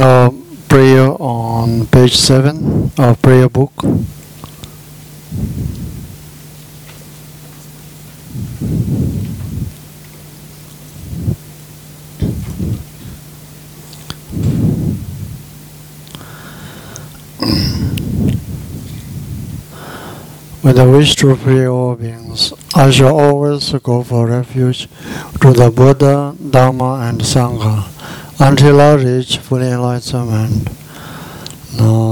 uh, prayer on page 7 of prayer book. With the wish to free all beings, I shall always go for refuge to the Buddha, Dharma, and Sangha until I reach full enlightenment. Namo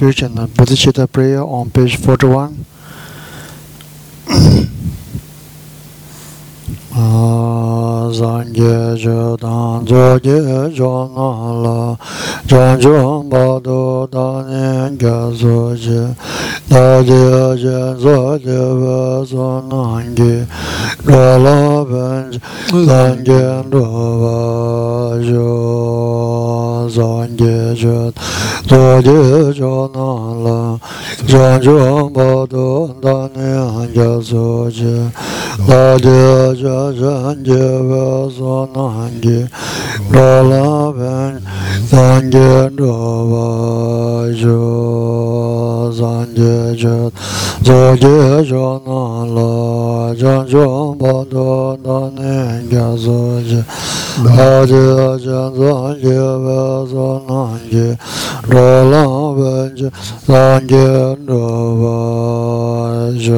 refuge and the Bodhicitta prayer on page 41. Zangye je dan zo ge jo na la Zhang zhong ba do da nian ge zo je Da je je zo je we zo nan ge Ro la ben zang ge ro ba jo Zang ge jun do di jo na la jun jun bo do da ni han ja so ji la di ja jan ji ve so na han ji do la ben san ji do ba jo 三界觉，这觉觉那罗，这觉波多那那觉所觉，那觉觉三界为所难觉，罗那本觉三界罗波觉。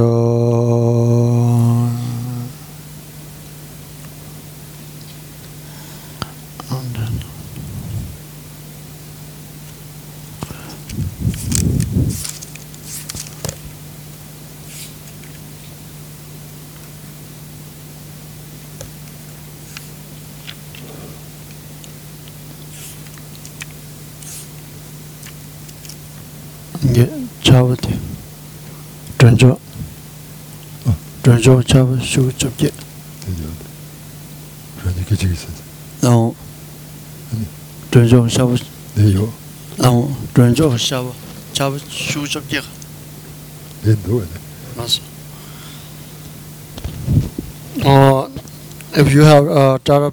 Yeah, chabati drenjo drenjo chab shu chabje drenjo kichi kichi nao drenjo shab neyo nao drenjo shab chab shu chabje endo ene Yes. Uh, if you have a Tara,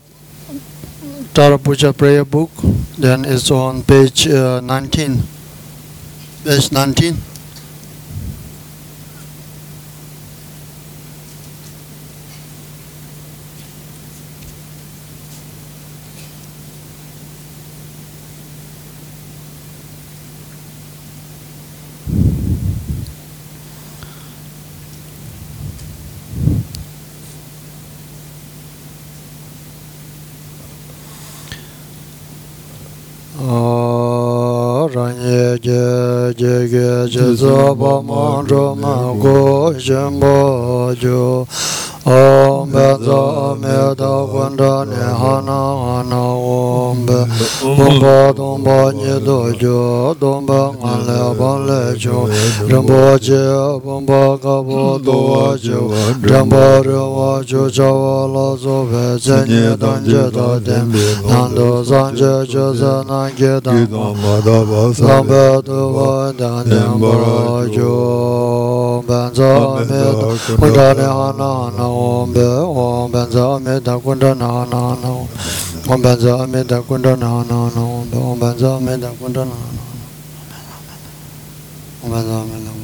Tara Puja prayer book, then it's on page uh, 19. Page 19. ge ge zo bo mo ro ma go jem bo jo ॐ मे गुण्डने हन हन ॐ बुम्ब दुम्ब निदो जो दुम्ब ngale bale jo rambo je bomba ka bo do jo rambo ro wa jo jo lo zo ve je ni dan je do dem nan do zan je jo za na ge dan ma da ba sa be do wa dan ne bo jo benzo mi da kunda mi hana hana om be om benzo mi da kunda na hana hana om om benzo mi da kunda na hana hana om be om benzo mi da kunda na hana hana om benzo. mi da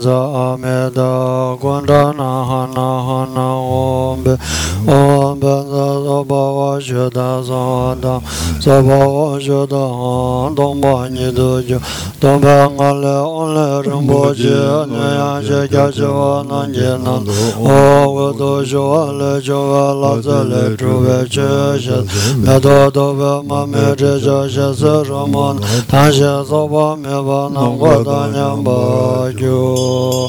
Sansa Ameda. 觉得早的，早把我觉得好，东把你的就，东把我来我来人不接，那样些家是我能接能度，我我都是我来就我老子来主为这些，那多多为妈咪这些些是什么？他些早把没把那我当年不就。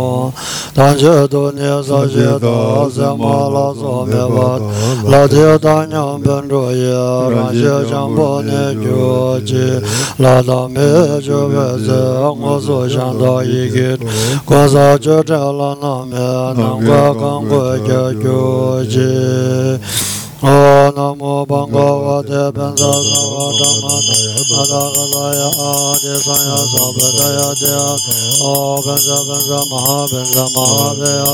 当觉多年所觉得怎么了？做没完，老爹当娘本主意，让些想把你救济，老大没就别走，我所想到一个，光早就成了那面，难怪刚过就救济。namo bhagavate pensasava dhammataya adagalaya adesaya sabadaya deya o pensa pensa maha pensa mahaveya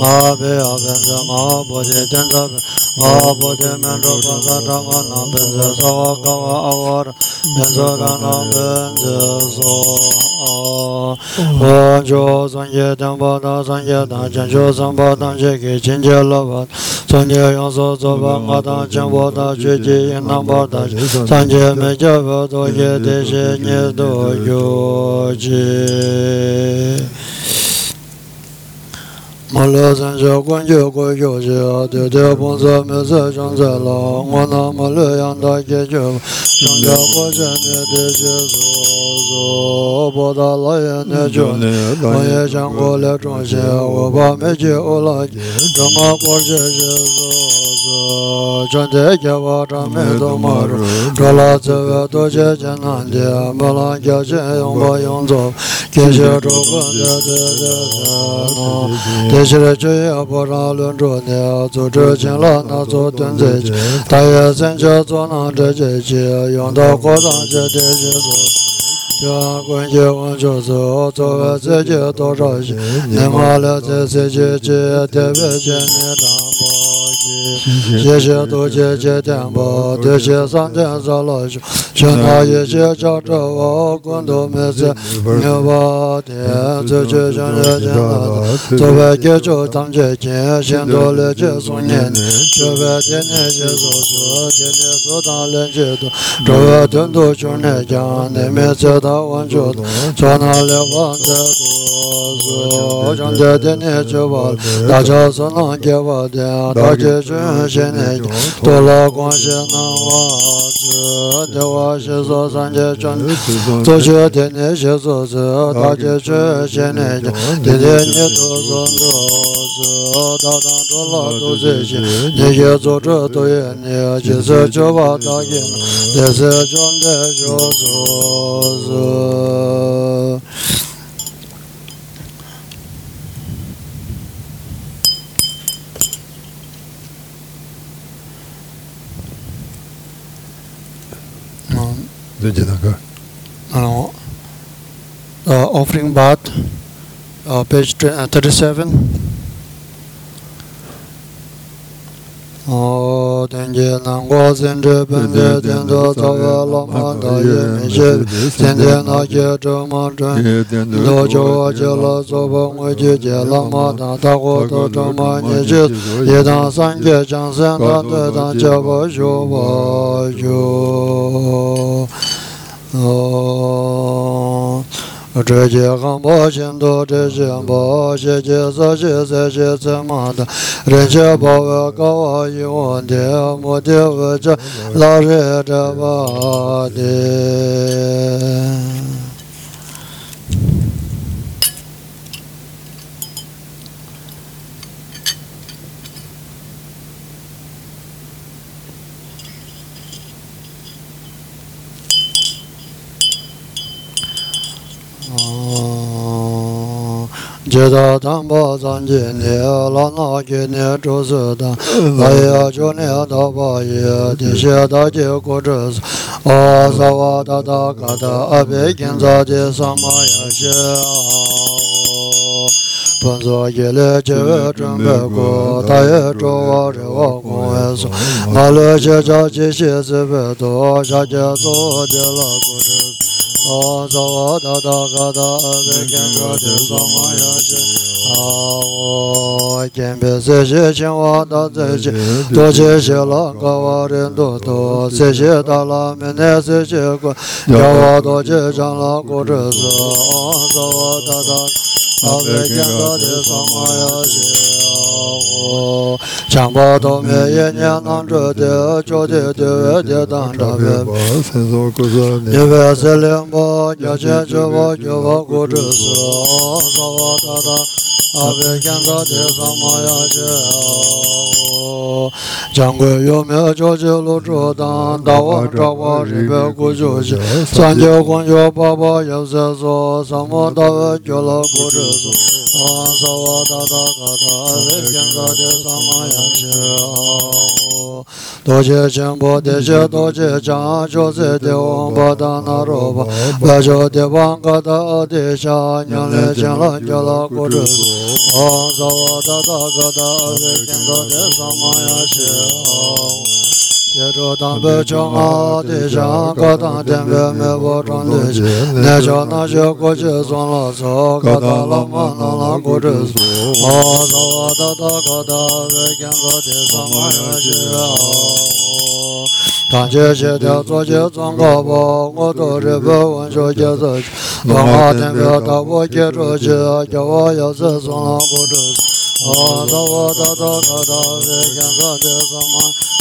mahaveya pensa mahabodhi tensa mahabodhi mendro pensa dhammanam pensa savakava avara pensa dhanam pensa soha vancho sanye dhampada sanye dhancho sambhadam cheki chinche lavat sanye yonso sopa ma da jang bo da je je nam bo da san je me je bo do je de je ne do yo je jī mā lē sāng shē guān jē guā yō jē tē tē bōng sā mē sē chāng sē lā ngā nā mā lē yāng tā kē chē bō chāng jā guā chē nye tē shē sō sō bō tā lā yē nē chō nē 我也讲过了中心，我把没接我了，这么过这些日子，真的给我这没多么着，这了这个多些艰难的，没了交钱用不用做，给些这个的的的的， 这些就要不让轮着呢，做这钱了那做蹲这去，大爷真就做那这这些，用到过上这这些做。家关节往就走，走个自己多少些，你妈了这世界界特别见你长不起，谢谢多谢谢天宝，多谢上天上老兄，请他一起叫着我滚都没事，牛把天这就像热天了，走外给就当节见，先多了就送年年，这外天天就说说，天天说当人节多，这外天多兄弟讲，你们知道。万九多，做那了万的多是，将这天天就把大家是能给我的， 大姐转现来就脱了光鲜的袜子，这袜子做三姐转，做起天天写作词。大姐转现来就天天你脱光肚子，大当脱了肚子心，你也做这多一年，其实就把大姐，也是装的就做事。The No, no. Uh, offering bath, uh, page uh, 37. o tenje nango senje pende tenzo tsaga lama daye meshe tenje nake chama chen do chowa che la soba ngwe che che lama dan tago to chama nyeshe ye dan sanje chan sen dan te dan che pa sho pa sho 这些行吧全都这些吧这些这些这些这么大这些宝贝够我用的我的我的老师这妈的 哦，接到当宝藏今天，老衲今天主事当，我要求你到八爷，地下大结果这是，哦，萨瓦达达嘎达阿贝金扎的萨玛亚些本座一来结尾准 o zo da da ga da ve gen ga de zo ma ya je a o gen be se je chen wa da ze je do je je la ga wa ren do do se je da la me ne se je go ya wa do je jan la go je zo o zo da da a ve gen ga de zo ma ya je 强巴多咪一念当遮的遮的的的当遮的，因为在两波交接之后就把骨折死，萨瓦达达阿贝见到的萨玛亚杰。将贵有灭交接路遮挡，大王朝我这为过交接，三界光觉八宝也在做，三宝大王觉了过这座。阿萨瓦达，萨玛雅。多杰羌博，多杰多杰羌卓，色德旺巴达纳罗巴，达卓德旺卡达，多杰年勒杰拉，杰拉古鲁。阿萨瓦达达卡达，维坚加德萨玛雅西奥。接着当被骄傲，的下高大电力美我壮的起。哪家哪家过去装了走，高大老马能拉过这车。我走我走高大，再讲过去装我有劲啊！团结协调做些装高包，我做人民文学建设去。文化天桥他我接触起，叫我要走装老过这。我走我走高大，再讲过去装我。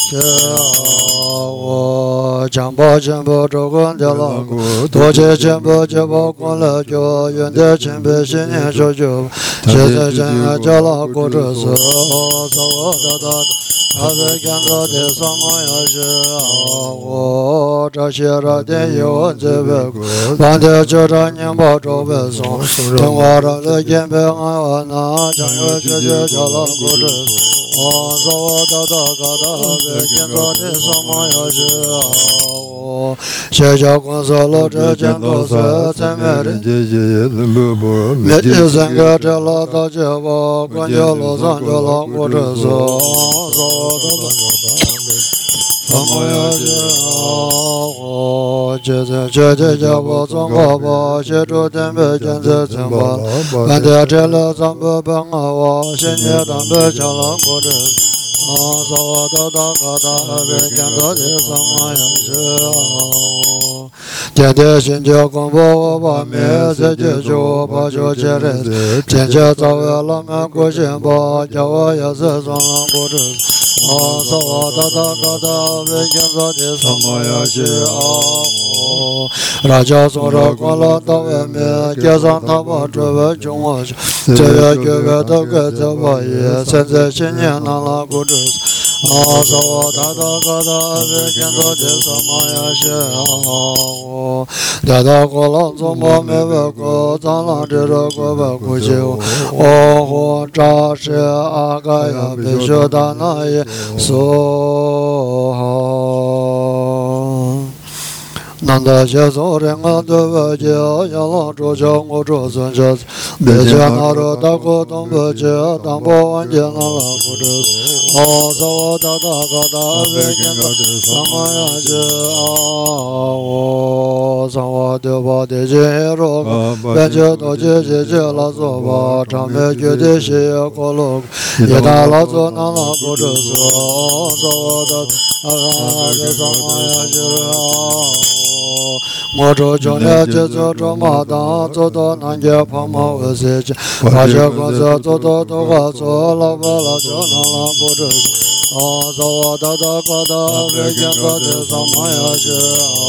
jambo jambo drogon de la gu do je jambo jambo kon la jo yön de chen be shen ya jo jo je de chen ya jo la gu de so so da da a ve gan do de song o ya je o da she ra de yo je be gu ban de jo da nyam bo do be so tong wa ra le gen be a wa na jambo je je jo la gu de so so da da ga da ve 见到天上满有雪啊！我雪下光洒落着金戈色，在麦田间夜上课听不容易。连着三个这老大姐吧，管家老三叫老郭振松，说我他妈我他妈的。上我要去啊！我现在姐姐叫我张爸爸，写着单笔签字怎么办？俺爹这了张爸爸，我写着单笔签了过着。啊，娑婆诃，他伽达他，南无金刚萨埵圣号。天天寻求功夫，我把灭一切障，把除一切罪。天天造恶，老安过现报，叫我也是造恶过。阿萨瓦达达卡达，每天做点什么呀？西阿我，拉加索拉瓜拉达文明，加上他把这位穷娃子，这样就给他改造吧！也现在新年那拉，过去阿萨瓦达达卡达，每天做点什么呀？西阿我，达到过拉祖母没问过，长廊的这个不姑息我，我我扎西阿嘎呀，别说大那爷。So. 南达杰索仁波切，央勒卓琼沃卓尊者，贝嘉阿热达果登巴杰，唐波旺杰纳木勒，阿赞沃达达果达贝嘉阿热，桑巴热杰阿，阿赞沃的巴德杰热，贝嘉多杰杰杰拉索巴，长佩杰杰协格隆，耶达拉索南拉格杰索，阿赞沃达拉阿热桑巴热杰阿。我这叫了就走着马当，走到南街跑马二十去，花钱公司走到都花错，老板老叫那老不知。 啊，萨瓦达达瓜达维坚格德萨玛雅杰啊，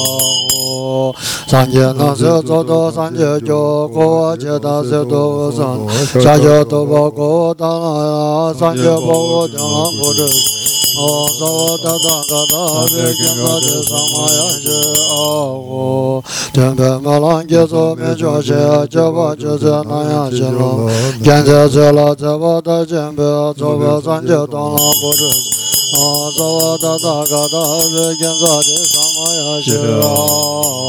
三杰那杰多多三杰九古瓦杰达杰多瓦三，三杰多瓦古瓦达那呀，三杰波瓦达那古德。哦，萨瓦达达瓜达维坚格德萨玛雅杰啊，我天德玛兰杰索米乔杰杰瓦杰杰那呀杰罗，坚杰杰拉杰瓦达坚贝啊，卓瓦三杰多拉古德。啊，早啊，大大个大，每天早上忙呀忙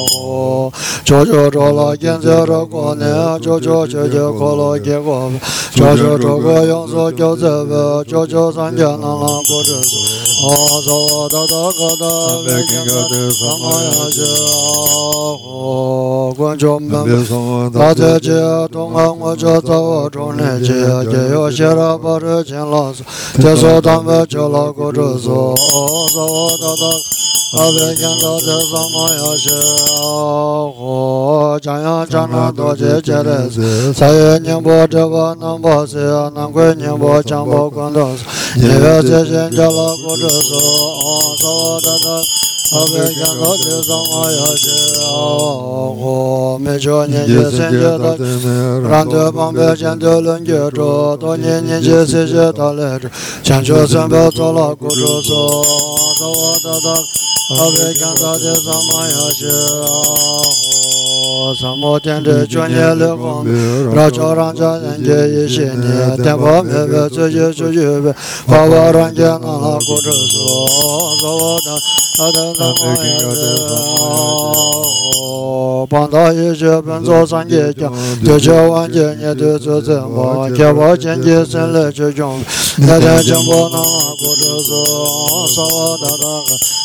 活。悄朝朝朝阵阵的过年，悄朝朝悄快乐的过。悄朝朝个工作就在外，悄朝朝加南南过日子。啊，早啊，大大个大，每天早上忙呀忙活。工作忙，大家家都忙，我就在我中间，家家有喜乐，把这钱拿上，接受他们就拿过。着说，走我大大。阿北见到的什么呀？是我江阳江南多姐姐的是，三月宁波这个能不是难怪宁波江波广东是，一月这些叫老姑子说，说的的。 āpē jāntā tē sāngā yā shē āgō mē chō nyē chē sēn chē tā rāng tē pāng pē chēn tē lēng kē chō tō nyē nyē chē sē chē tā lē chō chēn chō sēn pē tō lā kō chō sō tā wā tā tā āpē jāntā tē sāngā yā shē āgō sāngō tēn tē chō nyē lē kōng rā chō rāng chā nyē chē yī shē nyē tēn pā mē pē tsē chē chū chū pē pā wā rāng kē ngā lā kō chō sō tā wā tā 南无阿弥陀佛，八大一切本作三界将，一切万界也得做真佛，一切佛界成了就佛。南无金刚那阿故者佛，娑婆大众，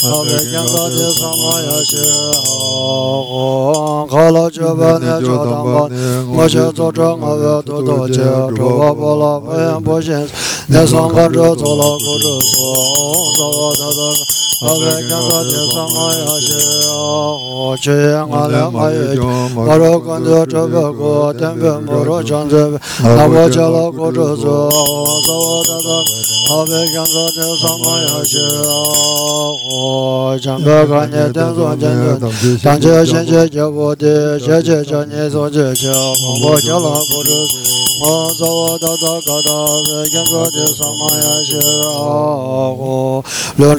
南无金刚那阿耶西阿佛，看了就本那超当佛，我先做真阿弥陀多界，诸佛菩萨不现，南无金刚那阿故者佛，娑婆大众。我说跟着这个过，天边没着墙这边，那我叫了 过着走，走我大大。好别见到的什么也是。我前边看见天上见见，当前先解决我的，先解决你所解决，我叫了过着。我走我大大高大，别见到的什么也是。我两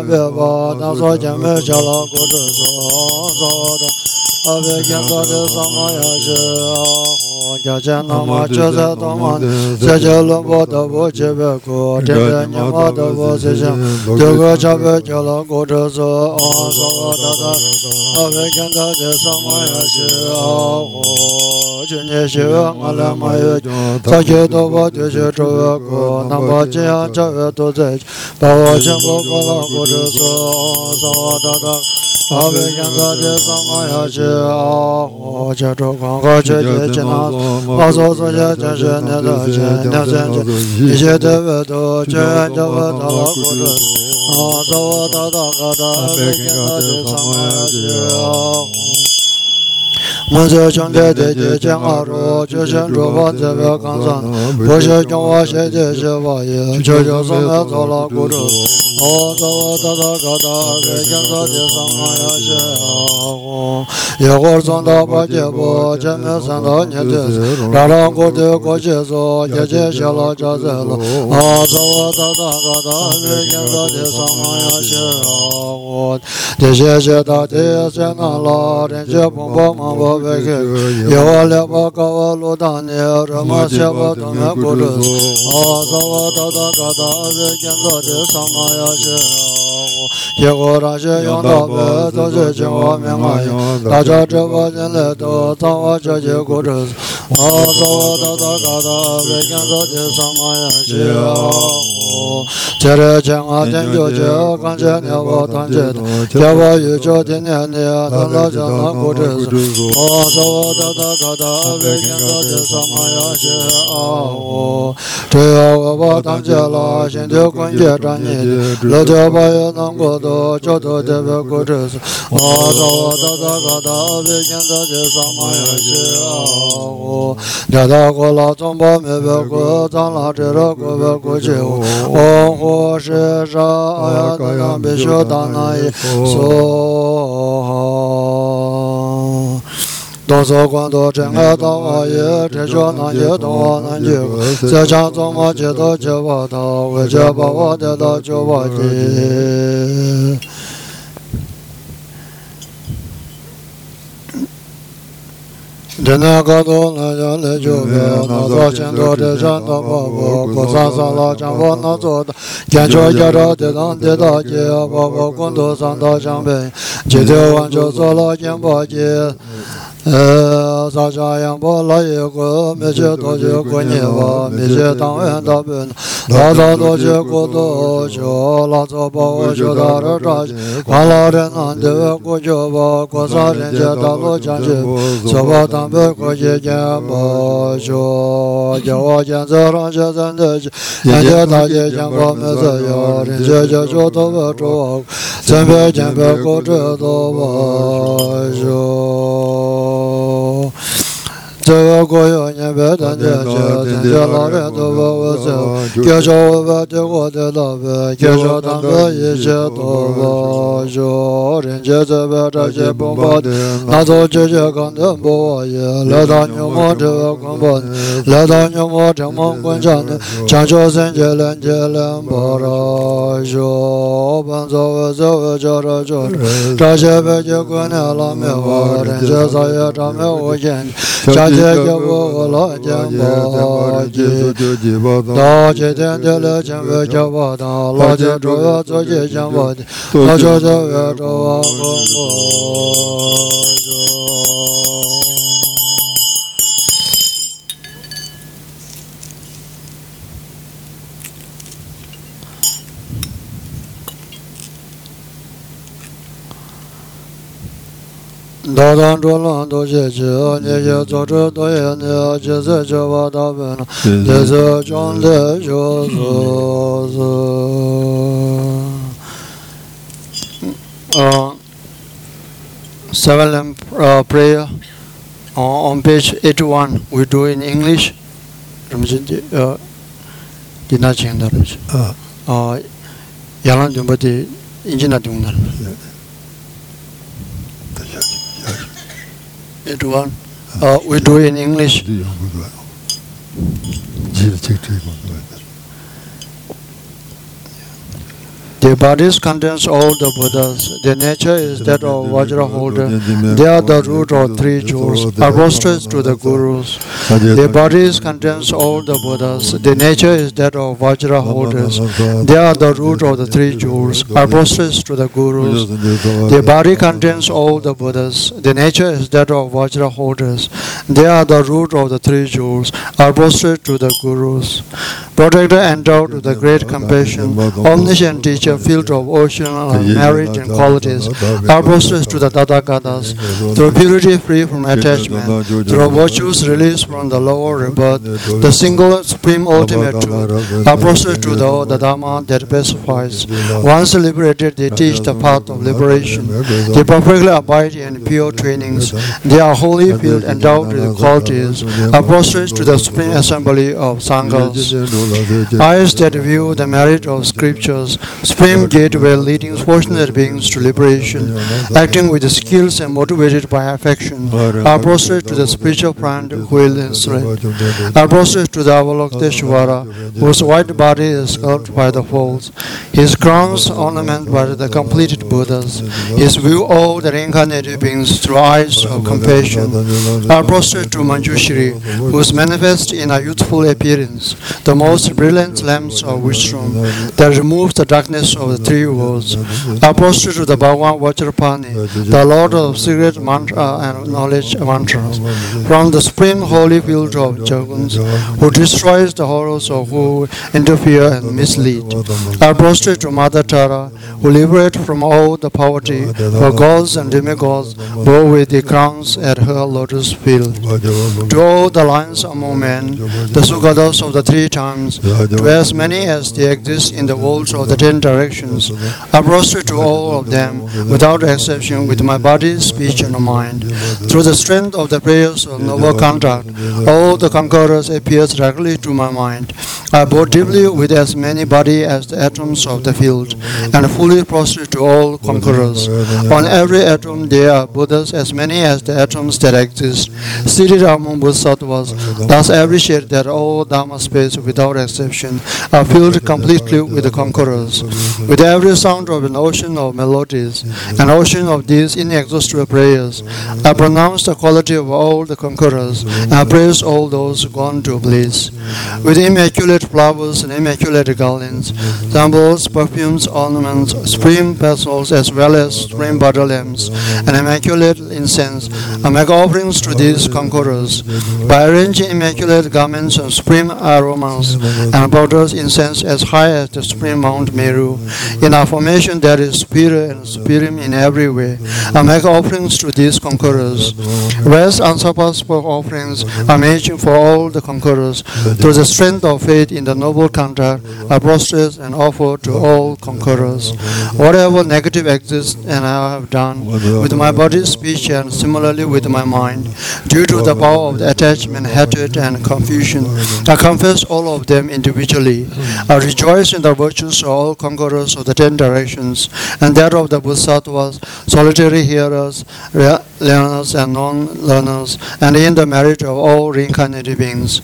ave va na so jam ja la go de so so da ave ja so de sa ma ya je ho ja ja na ma che sa to ma se je lo bo da bo che be ko de de nya ma da bo se je de go cha be ja la go de so so da da ave ja da de sa ma ya je ho chunye shiwa ngala mayo sakye toba tuye shuwa ko namba chiya chawe to zech bawa chenpo kola ko 是啊。今年希望我俩没有，早些多把这些这个过，那么这样这个都在，把我全部过了过着说，说哒哒，阿别见到的什么要去啊？我接着广告去接近那，我说这些真是年头前年前前，一切特别多，全叫我到了过着，啊，说哒哒哒哒，阿 먼저 정계대제 장하로 조선 로바 제베 강산 보셔 경화 세제 제와예 조조선의 돌아고로 어다다다가다 외경사 대상하야셔 하고 여골선다 바제보 제메선다 녀제 라랑고데 고제소 예제 샬라자제로 어다다다가다 외경사 대상하야셔 하고 대제제다 대생하라 렌제 봉봉 봉봉 베게 여월레 바가와 로다네 라마샤바 다나 고르 아사와 다다가다 제겐도데 사마야제 ye go ra she yong da be do je jing wa miang a yong da cha zhe wa jian le do zang wa zhe jie gu zhe a zha wa da da ga da be jian zhe jie sang a ya xie a wu jie re jian a jian jiu jie gan jie ne wa tan jie de jie wa yu jiu dian nian ne a dan la jian na gu zhe a 我走我大大高大，每天大街上忙呀忙啊我。只要我把当家了，心就管着着你。老家朋友难过多，就多借点过日子。我走我大大高大，每天大街上忙呀忙啊我。两大锅辣汤泡面别过，再来点肉过别过酒窝。我喝些啥呀？各样美食端来一锅。多所观多真爱多阿耶，这叫南耶多阿南耶，在家做我解脱解我道，为解把我得到救我的。这那个多那家的酒杯，那座前座的山的瀑布，古山上老江湖那座的，建桥建桥的浪的大街，瀑布滚多山的江边，今天我就坐了金宝街。zājāyāṁ bālāyā gō mēcē tōjē gō nyēvā mēcē tāngwēn tāpēn lāzā tōjē gō tōjō lāzā bāwā jō dārā rājē kālā rē nāndē wē gō jō bā gō sā rēn jē tālō jāngchē sōbā tāmbē gō jē jēn bā jō jē wā jēn zē rāng jē zēn dē jē jēn jē tā jē jēn bā mē zē yā rēn jē jē jō tō bē chō wā zēn bē jēn bē gō jē tō bā jō tsāvā kōyō nyēmbē tāñjē chē tāñjē lāmbē tōpa wā tsē kēchō wā tē kō tē lāmbē kēchō tāmbē yī chē tōpa yō rīñjē tsē bē chā chē pōmbā tē nā tsō chē chē kāntē mbō wā yē lē tā nyō mō chē wā kāmbā tē lē tā nyō mō chē mō kuñ chā tē chā chō sēn chē lēn chē lēn bā rā yō bān tsō wā tsē wā chā rā chō chā chē bē chē kuñ nē lāmbē wā rīñjē tsā yē chā mē wā yē 这些北京姑娘老美话，人家早也长没我见，家。 je je bo la je ba ji da je den de le chen ve je ba da la je zho ya zo je chen ba di la je je ve zho wa bo bo Da dan zhuo lan do xie qi, nie xie zuo zhi do ye nie, jie zi jie wa da ben la, jie zi zhong de xiu zi zi. Uh, Seven lamp uh, prayer uh, on page 81, we do in English. 什么是呃，第那请的了是啊啊，杨浪准备的，已经那中的 了。81. Uh, we do in English. Their bodies contains all the Buddhas. Their nature is that of Vajra holder. They are the root of three jewels, apostles to the gurus. Their bodies contains all the Buddhas. Their nature is that of Vajra holders. They are the root of the three jewels, apostles to the gurus. Their body contains all the Buddhas. Their nature is that of Vajra holders. They are the root of the three jewels, apostles to the gurus. Protector endowed with the great compassion, omniscient teacher, filled of ocean of merit and qualities, apostles to the Tathagatas, through purity free from attachment, through virtues released from the lower rebirth, the single supreme ultimate truth, apostles to the, the Dharma that pacifies. Once liberated, they teach the path of liberation. They perfectly abide in pure trainings. They are wholly filled, and endowed with qualities, apostles to the supreme assembly of Sanghas. Eyes that view the merit of scriptures, supreme gateway leading fortunate beings to liberation, acting with skills and motivated by affection, are prostrate to the spiritual friend who will instruct, are prostrate to the Avalokiteshvara, whose white body is sculpted by the folds, his crowns ornamented by the completed Buddhas, his view all the reincarnated beings through eyes of compassion, are prostrate to Manjushri, who is manifest in a youthful appearance, the most brilliant lamps of wisdom that removes the darkness of the three worlds. Apostles to the Bhagavan Vajrapani, the Lord of secret mantra and knowledge mantras, from the supreme holy field of Jaguns, who destroys the horrors of who interfere and mislead. Apostles to Mother Tara, who liberate from all the poverty, for gods and demigods bow with the crowns at her lotus feet. To all the lions among men, the Sugatas of the three times, to as many as they exist in the worlds of the ten directions, I prostrate to all of them without exception with my body, speech, and mind. Through the strength of the prayers of noble conduct, all the conquerors appears directly to my mind. I bow deeply with as many body as the atoms of the field, and fully prostrate to all conquerors. On every atom there are Buddhas as many as the atoms that exist, seated among Bodhisattvas. Thus every shade that all Dharma space without exception are filled completely with the conquerors. With every sound of an ocean of melodies, an ocean of these inexhaustible prayers, I pronounce the quality of all the conquerors, and I praise all those gone to bliss. With immaculate flowers and immaculate garlands, symbols, perfumes, ornaments, spring vessels, as well as spring butter lamps, and immaculate incense, I make offerings to these conquerors. By arranging immaculate garments and supreme aromas, and powders incense as high as the spring Mount Meru, in a formation that is superior and in every way, I make offerings to these conquerors. Rest unsurpassable offerings are made for all the conquerors. Through the strength of faith in the noble conduct, I prostrate and offer to all conquerors. Whatever negative exists and I have done with my body, speech, and similarly with my mind, due to the power of the attachment, hatred, and confusion, I confess all of them individually. I rejoice in the virtues of all conquerors of the ten directions, and that of the Bodhisattvas, solitary hearers, learners, and non-learners, and in the merit of all reincarnated beings.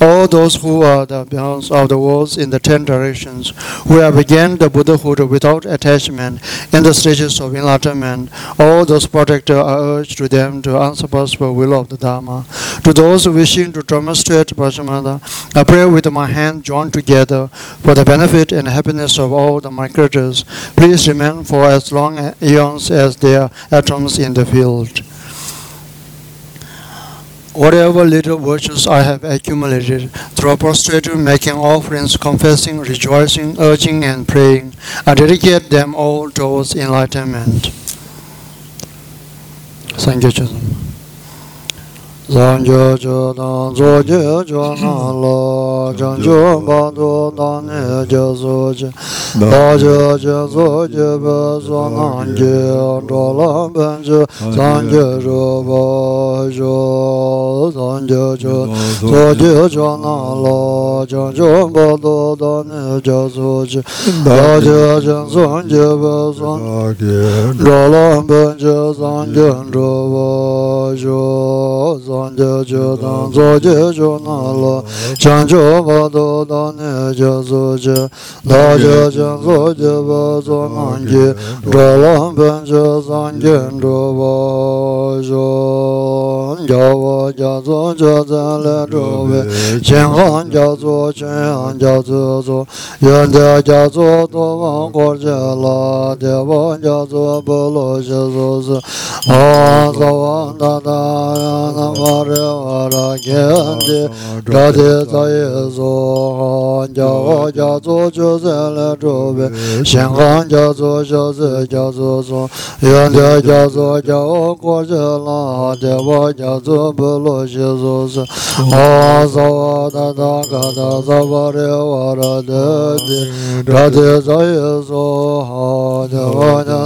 All those who are the beyonds of the worlds in the ten directions, who have gained the Buddhahood without attachment in the stages of enlightenment, all those protectors are urged to them to answer possible will of the Dharma. To those wishing to demonstrate Pachamada, I pray with my hand joined together for the benefit and happiness of all the creatures. Please remain for as long eons as there atoms in the field. Whatever little virtues I have accumulated through prostrating, making offerings, confessing, rejoicing, urging, and praying, I dedicate them all towards enlightenment. Thank you, children. zang jo jo dang zo je jo na lo zang jo ba do dang ne je zo je da je je zo je ba zo nang je do la ben je zang je jo ba jo zang jo jo zo je jo na lo zang jo ba do dang ne je zo je da je je zo je ba zo nang je do la ben je zang je jo ba jo wan je je dan zo je jo na lo chan jo ba do da ne je zo je da je je zo je ba zo man je ra lan ben je zan je ro ba jo 叫我叫做叫咱俩周围，闲汉叫做闲汉叫做做，人家叫做多往果家拉，对我叫做不落叫做是。我早晚打打呀打打来打打去的，打的再也做。叫我叫做叫咱俩周围，闲汉叫做闲汉叫做做，人家叫做叫过家拉，对我。zo bu lo shi zo sa a sa wa da da ga da za wa re wa ra de de ra de za ye zo ha de wa na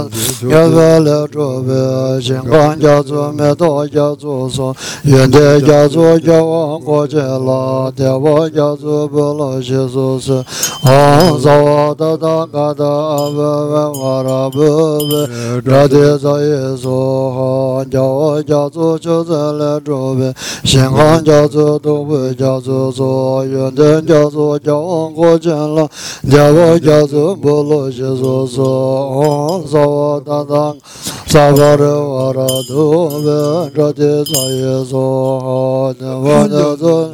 ya ga le zho be xin kan jia zu me do jia zu so yin de jia zu jia wang guo jie la de wa jia zu bu lo shi zo sa a sa wa da da ga da bu bu wa ra bu be ra de za ye zo ha jia wa jia zu jiu zhe 在左边，先喊叫做东边，叫做左；右边叫做右，国界了，叫我叫做不老些说说。阿萨瓦达达，萨瓦雷瓦拉，东边，这叫啥意思？阿，那我叫做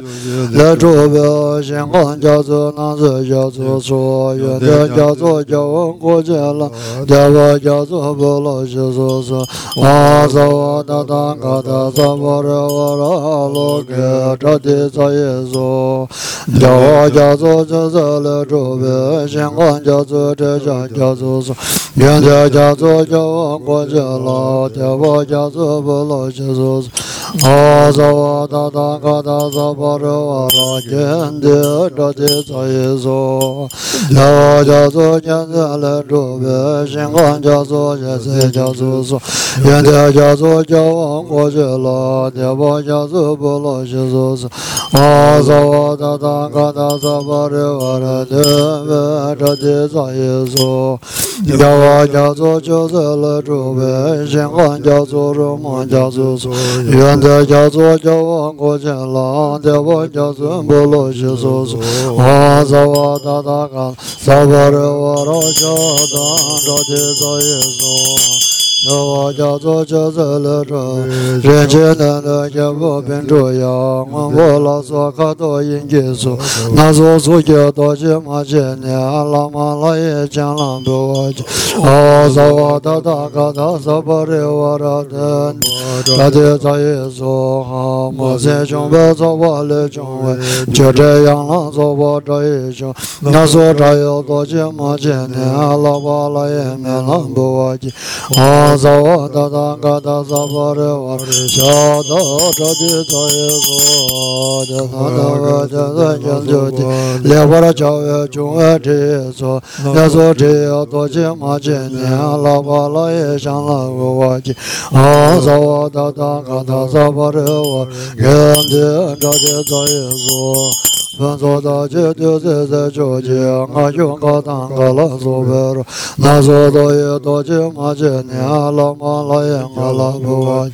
在左边，先喊叫做南边，叫做左；右边叫做右，国界了，叫我叫做不老些说说。阿萨瓦达达，阿达萨。rāvā lōkē chātī tsāyē sō jāvā jāsō chāsā lē chūpē shēngān jāsō chēchā jāsō sō yāngyā jāsō jāvā guāchā lā tēvā jāsō bōlā chēsō sō āsāvā tātā kātā sāpā rāvā rā kēndē chātī tsāyē sō jāvā jāsō chāsā lē chūpē shēngān jāsō chēchā jāsō sō 愿天下做家王国之乐，天不下做不乐，心所思。阿萨瓦达达嘎达萨巴的瓦达德文，这地藏耶稣。天不下作就是乐主呗，心欢叫做如梦叫做苏。愿天下作家王国之乐，天不下之不乐，心所思。阿萨瓦达达嘎萨巴的瓦达德文，这地藏耶稣。那我叫做觉色乐，人间难得也不变主要，我老说可多因结束，那说出去多些嘛些年，喇嘛老爷讲啷多。我哦，说我的大哥他是不的我的人，他的他也说好，我在准备走我的准备，就这样啷做我这一生，那说这有多些嘛些年，喇嘛老爷讲啷不我哦。za wa da da ga da za ba re wa sha da da di za ye zo de ha da ga da da ya jo di le wa ra cha ye ju a de zo na zo de ya do je ma je ne la ba la ye shan la wo wa ji a za wa da da ga da za ba re wa ye de da de za ye zo 算作大吉就在在交接，我用个当个老祖辈了。那做到也多吉，我今年老我老爷我老不完。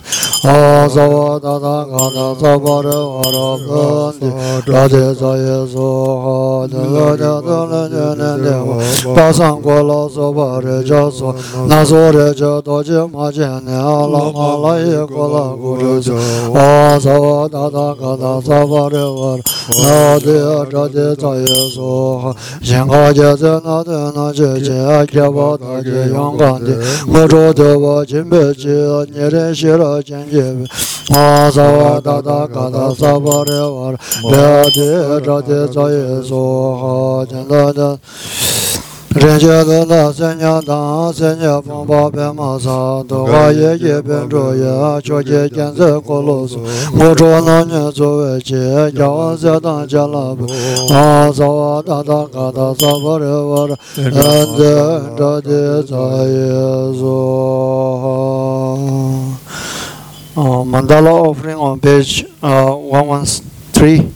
我做我大大个大做不着我老本的，大吉做也做好，那个叫做那年年年我。把上过老祖辈的叫做，那做的叫多吉，我今年老我老爷我老不着就。我做我大大个大做不着我老的。ya cha je cha ye so ha xiang ga je ze na de na je je a ge wa da ge yang ga de mo zho de wa jin be ji ne re shi ra jian ge a za wa da da ga da sa ba re wa ya je cha je cha ye so ha jian da da 人家的那三娘当三娘风暴变马上，东华爷爷变主爷，小姐见在过路上，我着那年做外姐，要我在当家老婆，啊，早啊大大嘎达早不的我的，俺在这的在耶稣。Uh, mandala offering on page uh, 113.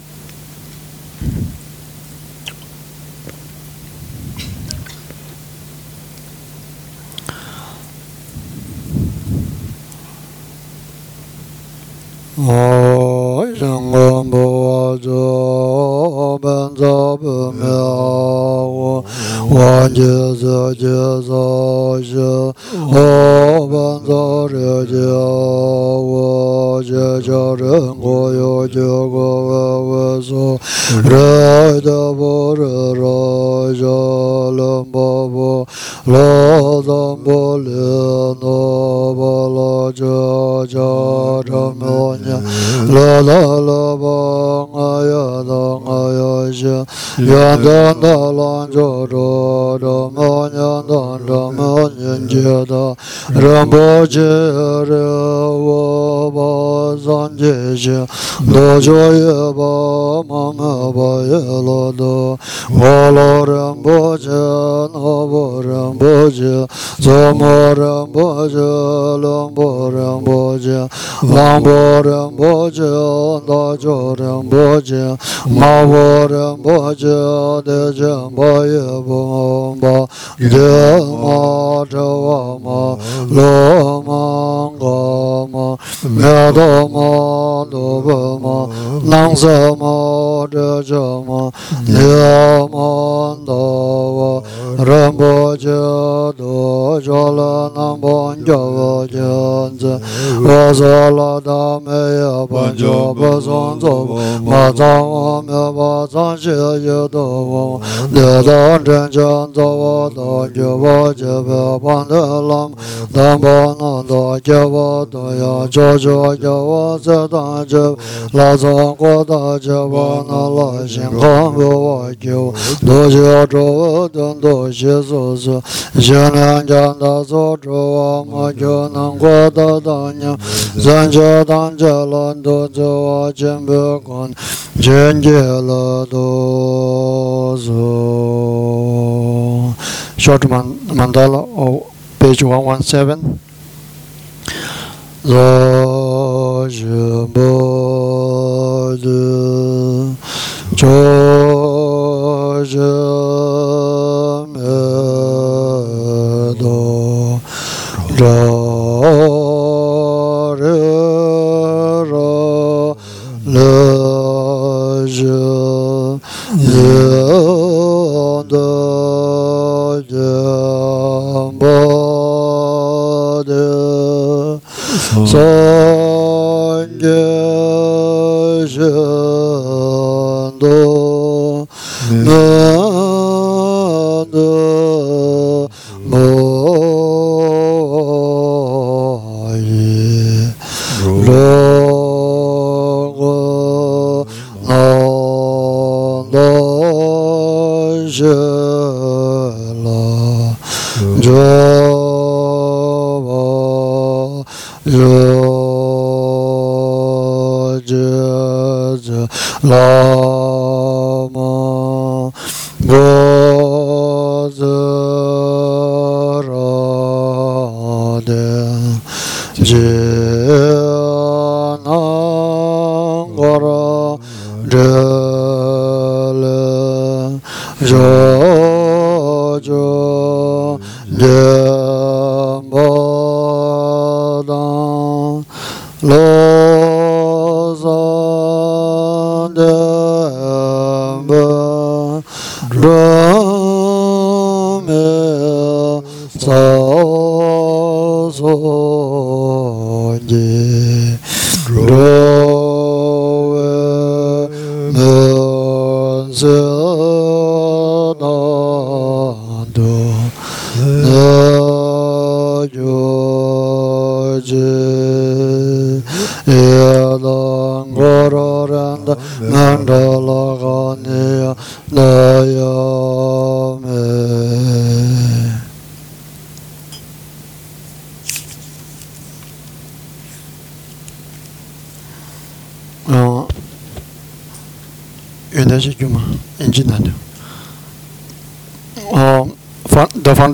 Om 我做本做不妙，我我就是就是是，我本做这就我这叫人我有就我我说，人的不是人叫人不不，老怎不了那不老这叫这么娘，老老老不。yo do ngo yo je yo do do lo jo do do mo nyo do do mo nyen je do ram bo je re wo bo zon je je do jo ye bo mo ngo bo ye lo do wo lo ram bo je no bo ram bo je zo mo ram bo je lo bo ram bo je lam bo ram bo je do jo ram bo je ma wo re bo je de je bo ye bo bo de ma de wa ma lo ma go ma me do ma do ma nang ma de ma ye ma do wa 喇嘛教的教法，喇嘛教的教法，我教了他们要把教法传宗，把藏文把藏学也懂。得到天教教法的教法，要把他们把他们教教法教到家教，把他们教到家教，把他们教到家教，把他们教到家教。ro je so so je nan jan da so ro wa ma jo short man, mandala of page 117 ro je bo de jo Ajamado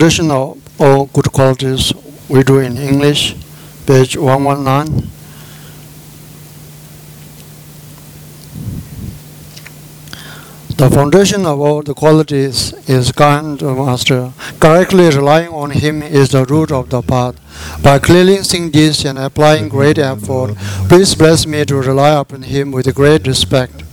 of all good qualities we do in English, page 119. The foundation of all the qualities is kind master. Correctly relying on him is the root of the path. By clearly seeing this and applying great effort, please bless me to rely upon him with great respect.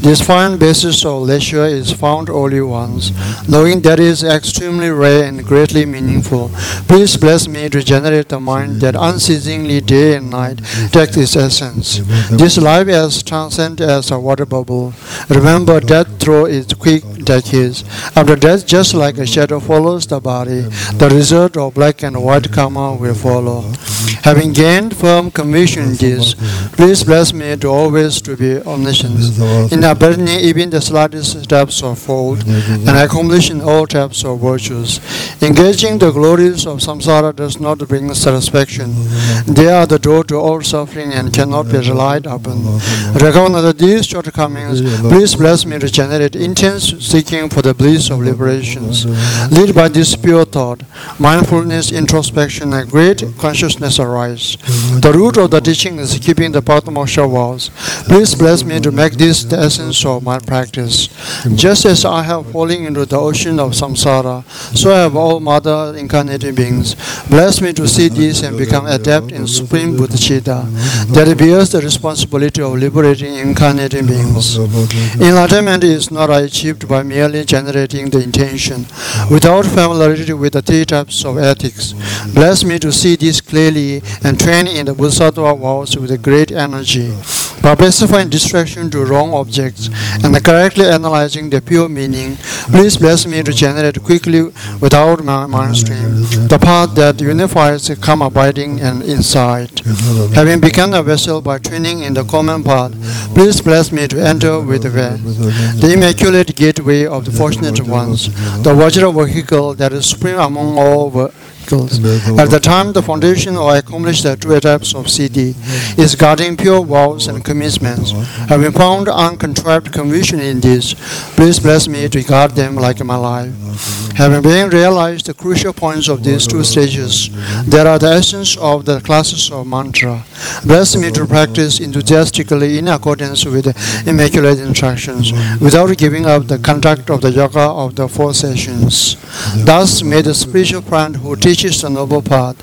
This fine basis of leisure is found only once, knowing that is extremely rare and greatly meaningful. Please bless me to generate the mind that unceasingly day and night takes its essence. This life as transcend as a water bubble. Remember death through its quick After death, just like a shadow follows the body, the result of black and white karma will follow. Having gained firm conviction this, please bless me to always to be omniscient in abandoning even the slightest steps of fault and accomplishing all types of virtues. Engaging the glories of samsara does not bring satisfaction. They are the door to all suffering and cannot be relied upon. Recognize these shortcomings. Please bless me to generate intense seeking for the bliss of liberations. Led by this pure thought, mindfulness, introspection, and great consciousness arise. The root of the teaching is keeping the Pratimoksha vows. Please bless me to make this the essence of my practice. Just as I have fallen into the ocean of samsara, so have all mother incarnated beings. Bless me to see this and become adept in supreme bodhicitta that bears the responsibility of liberating incarnated beings. Enlightenment is not achieved by merely generating the intention. Without familiarity with the three types of ethics, bless me to see this clearly and train in the Bodhisattva vows with great energy. By specifying distraction to wrong objects and correctly analyzing the pure meaning, please bless me to generate quickly without my mind stream the path that unifies calm abiding and insight. Having become a vessel by training in the common path, please bless me to enter with the way, the immaculate gateway of the fortunate ones, the Vajra vehicle that is supreme among all At the time the foundation or accomplished the two types of siddhi is guarding pure vows and commitments. Having found uncontrived conviction in this, please bless me to guard them like my life. Having been realized the crucial points of these two stages, there are the essence of the classes of mantra. Bless me to practice enthusiastically in accordance with the immaculate instructions, without giving up the conduct of the yoga of the four sessions. Thus may the spiritual friend who teaches the noble path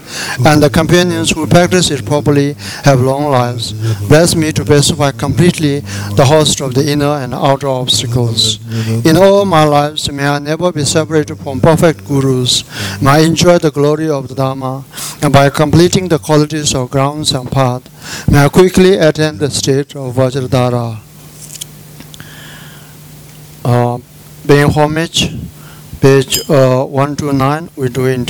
and the companions who practice it properly have long lives. Bless me to pacify completely the host of the inner and outer obstacles. In all my lives, may I never be separated from perfect gurus. May I enjoy the glory of the Dharma, and by completing the qualities of grounds and path, may I quickly attain the state of Vajradhara. Uh, paying homage, page uh, 129, we do in.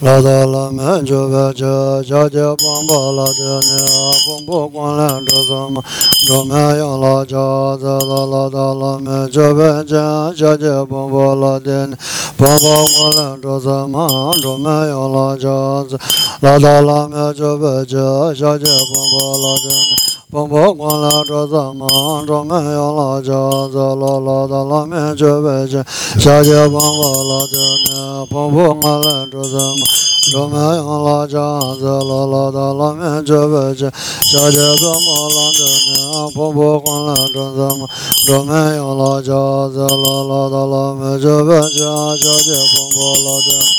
La da la me jo ba ja ja ja bang ba la de ne a bong bo guan lan zhe zhe ma. Zhe me yang la ja za la la da la me jo ba ja ja ja bang ba la de ne. Bang ba guan lan zhe zhe ma. Zhe me yang la ja la da la me jo ba ja ja ja bang ba la de ne 婆婆光了桌 con 没有辣椒走了拉到拉面就白吃。小姐帮我 la 面，婆婆 zala la 没有辣椒子，辣辣的拉面 veche. 帮我拉点面婆婆光了桌 la 这没有辣椒子，辣辣的拉 con 吃。小姐帮我拉点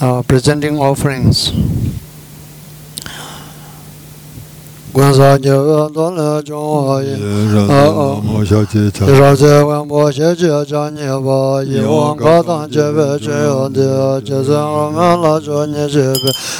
uh, presenting offerings. quan sa mo xiao wang bei zhe jie la bei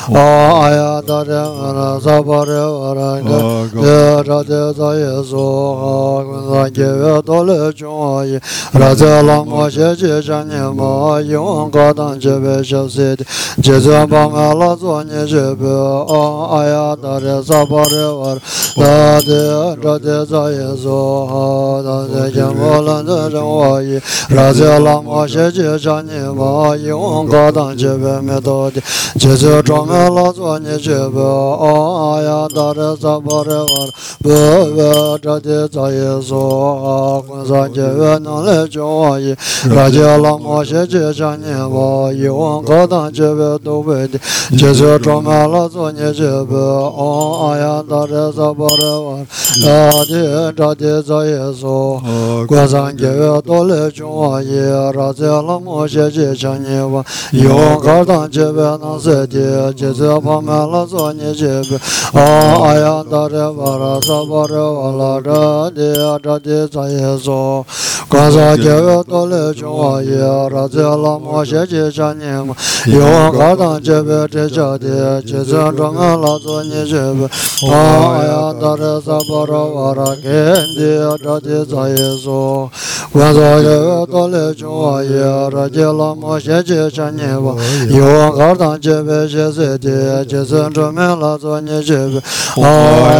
āyā dārē ārā sāpārē ārā ngā yē rācē sāyē sō ā guṇsā kīvē tōlē chōngā yē rācē lāṅgā shē chē chānyē mā yōng kā tāng chē bē shē sē tē chē chē pā ngā lā sō nyē chē bē ā āyā dārē sāpārē ārā dārē rācē sāyē sō ā dārē kē mō lāṅgā chōngā yē rācē lāṅgā shē chē chānyē mā yōng kā tāng chē bē mē tō tē chē chē chōngā la zwa nye che bu a ya da re za pa re wa bu we cha ti za ye so kun sa che we na le cho wa ye ra che la ma she che cha nye wa yi wang ka ta che we do we di che se cho ma la zwa nye che bu a ya da re za pa re wa ra ti cha ti za ye so kun sa che we do le cho wa ye ra che la ma she che cha nye wa yi wang ka ta che we na se di jeze panga la so nye jebe a aya dare vara sabare wala ra de ada de zaye so kaza jebe tole chungwa ye raze la mo she je chanye ma yo kada jebe te cha de jeze panga la so nye jebe a aya dare sabare wara ke de ada de zaye so 拉萨巴勒瓦拉扎提扎提扎耶苏，观上戒月多勒中瓦耶，拉杰拉摩谢杰强尼瓦，用高当戒备这家的，杰泽专门拉佐尼戒备，阿。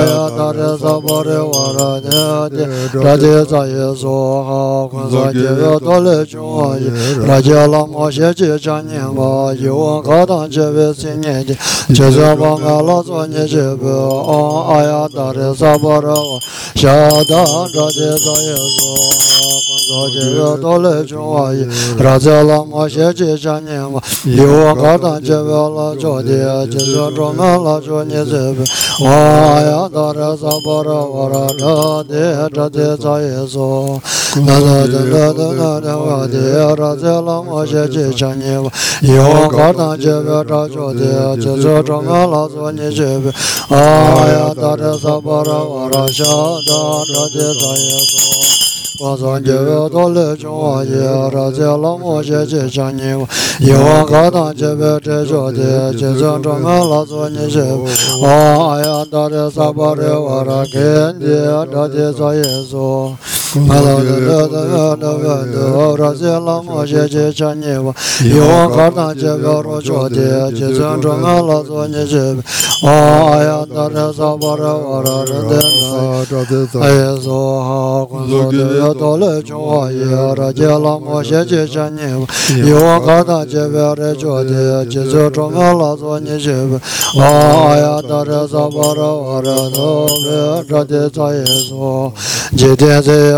呀，达热萨巴拉瓦拉肯迪扎提扎耶苏，观萨耶多勒中瓦耶，扎杰拉摩谢杰찬尼瓦，有高当杰贝谢塞提，杰森专门拉佐尼杰贝，啊呀，达热萨巴拉瓦拉尼迪扎提扎耶苏，哈，观萨耶多勒中瓦耶，扎杰拉摩谢杰찬尼瓦，有高当杰贝谢尼迪，杰森巴嘎拉佐尼杰贝，啊。阿呀达的萨巴拉瓦，夏达扎的扎耶苏，观萨杰约多勒中瓦伊，拉扎拉摩谢杰迦尼瓦，有高当杰约拉卓的，杰说专门拉卓尼这边，阿呀达的萨巴拉瓦拉扎的扎的扎耶苏，那那那那那那瓦的，拉扎拉摩谢杰迦尼瓦，有高当杰约扎卓的，杰说专 so je yo do le jo wa yi ra za la ma she je cha ne ma li wa ga da je wa la jo de ya je zo jo ma la jo ne ze be wa ya da ra za ba ra wa ra da de da de za ye so na da da da da na da wa de ya ra za la ma she je cha ne ma li wa ga da je wa ra jo de ya je zo jo ma la jo ne ze be wa ya da ra za ba ra wa ra sha da da de za ye so 杰，啊呀达杰萨巴勒。瓦拉热德那，哎呀，说好，光说的要到了中华耶，拉杰拉摩谢杰迦尼瓦，有我卡达杰贝的脚的，接着专门拉佐尼杰贝，啊呀，达着萨巴拉瓦拉多贝扎的扎耶说， āyā 天这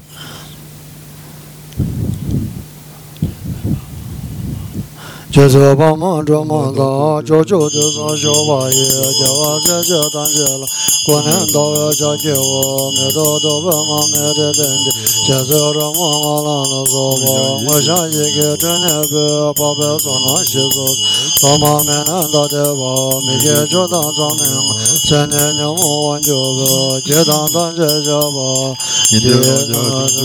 接着把忙着忙的，就就就算小把爷，叫我姐姐当姐了。过年到了家给我，没到都不忙没得等的。现在这忙忙啷个做吧？我想一个整天白，把白做那些做。到妈每年到的吧，每天就当张明。三年娘我玩就不，就当当姐姐吧。一天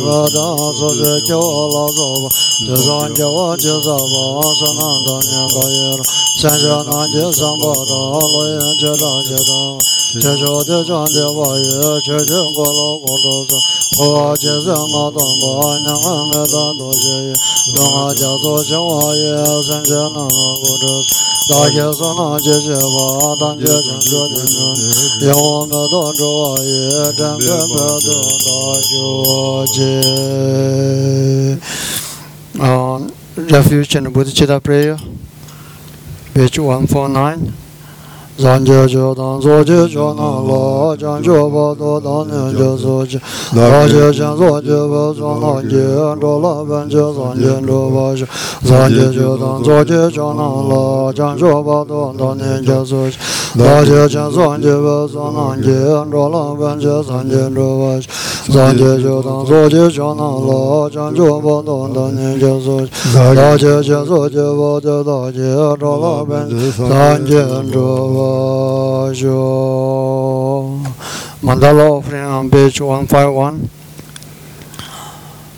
我当说是叫我老早吧，就算叫我介绍吧，说那。 当年高耶了， dōnyā bāyīr sēngyā nāngyē sāṅgā rā lōyēn chē rā chē rā chē chō tē chāng tē bāyī chē chē guā lō guā lō sā guā chē sē ngā tōng guā nyā ngā ngā tā tō chē yī dō ngā chā tō chē wā yī sēngyā nā ngā guā rā dā kē sō nā chē chē bā tāng chē chāng chō chē chō yā wā ngā tō chō wā yī chāng pē pē tō tā chō chē refuge and Bodhicitta prayer, page 149. Zanje jo dan zo je na jan ba do dan ne je zo je. La je jan zo je ba zo na je, do la ban je zan je do ba je. Zanje jo dan zo je na jan ba do dan je zo je. La je jan zo je ba zo na je, do la ban je zan je do ba je. 咱这就当做就相当了，咱就不懂得你就是，咱这就做就不就大姐找老板，咱这就不就。曼达洛夫人，page one five one。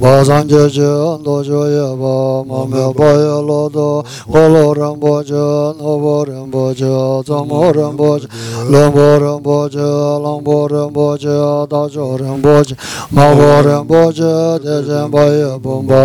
bāsāṅ ca ca āntō ca ya bā māmyā bāyā lōtō gōlō rāmbō ca nōbō rāmbō ca tsāmbō rāmbō ca lōmbō rāmbō ca lāmbō rāmbō ca dācō rāmbō ca mābō rāmbō ca tēcēn bāyā bōmbā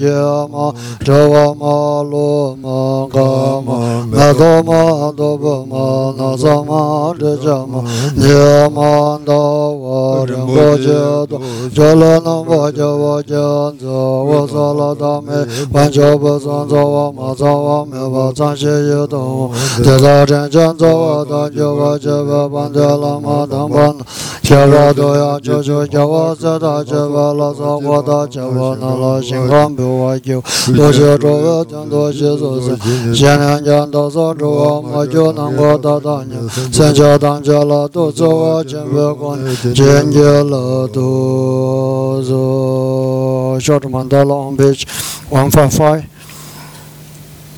ca mā cawā mā lō mā gā mā nā tō mā tō bā mā nā sā mā rā ca mā nyā mā ndā wā rāmbō ca tō ca lā nā bā ca wā 我行走，我走了大漠，万卷宝藏走完，宝藏万宝藏心有洞。天上天降走我大舅，我舅父帮着老马挡风。千万多羊救救我，三大舅父老早我大舅父拿来心肝不外丢。多谢老爷全都些都是，千年千年都说老马救难过大年，三家当家老多走我舅父管，千家老多走。走。short mandala on page 155.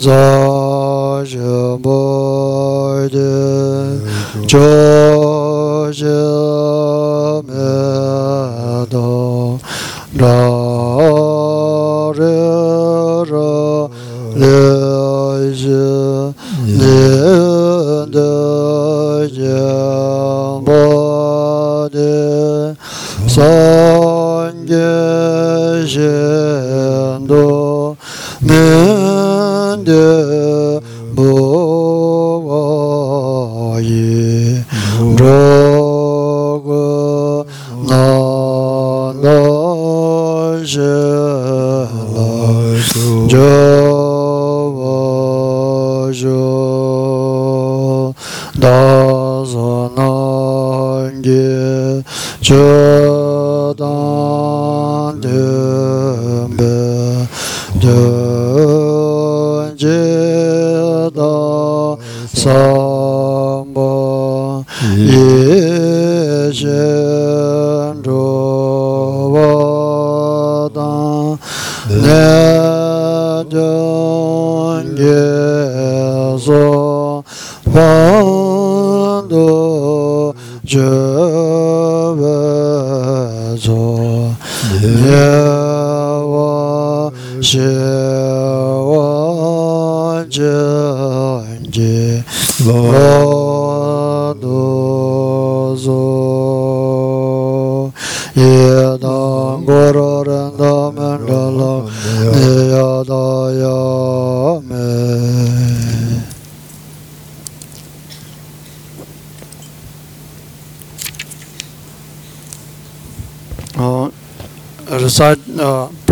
Za je bo de jo je me do da re ra le je le de shen do men de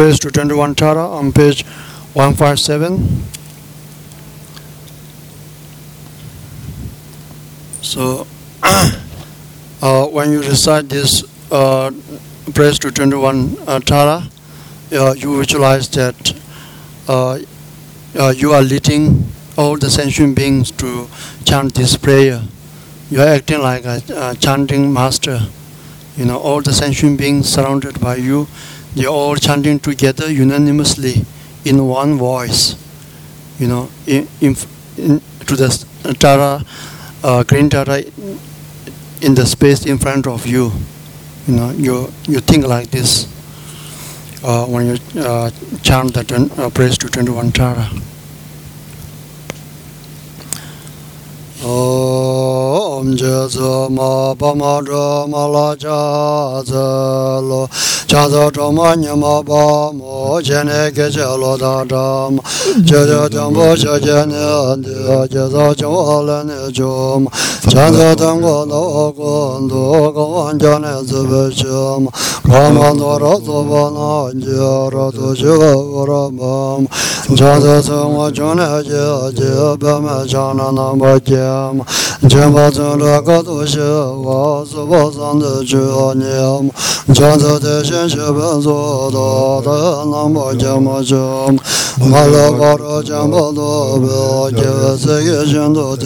to 21 Tara on page 157. So, uh, when you recite this uh, to 21 uh, Tara, uh, you visualize that uh, uh, you are leading all the sentient beings to chant this prayer. You are acting like a, a chanting master. You know, all the sentient beings surrounded by you, they are all chanting together unanimously in one voice. You know, in, in, in to the Tara, uh, green Tara in the space in front of you. You know, you you think like this uh, when you uh, chant the twen- uh, praise to 21 Tara. ॐ जम पम मलजलो जज टमन्यम पमो जने गजलो दम जज जम्बो जजन जज जलन जोम जज तंगो लोगो लोगो जन जबजम राम नर तवन जर तुजवरम जज संग जन जज बम जन नम जय nyam chenpa chenla kato she wa sopa sanje chua nyam chansa te shen shepen so to te namba kyama chum ngala karo chenpa to pe kewe seke shen to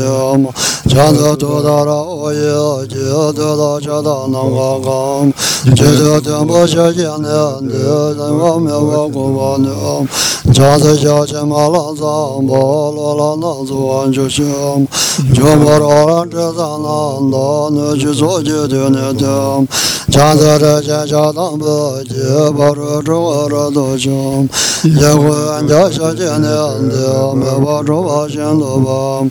chanzo tudara oye jiyo tuda chada nangwa kam jiyo tenpo shekene ndiyo tenpo mewa kuwa niyo chanzo shache mala zambo lola nazu wanchu shim jumbo roran chisa nanda nichi soji tuni tim chanzo reche chatambo jiyo paru chukwa rato shim jiyo kuwa nja shekene ndiyo mewa chukwa shindu bam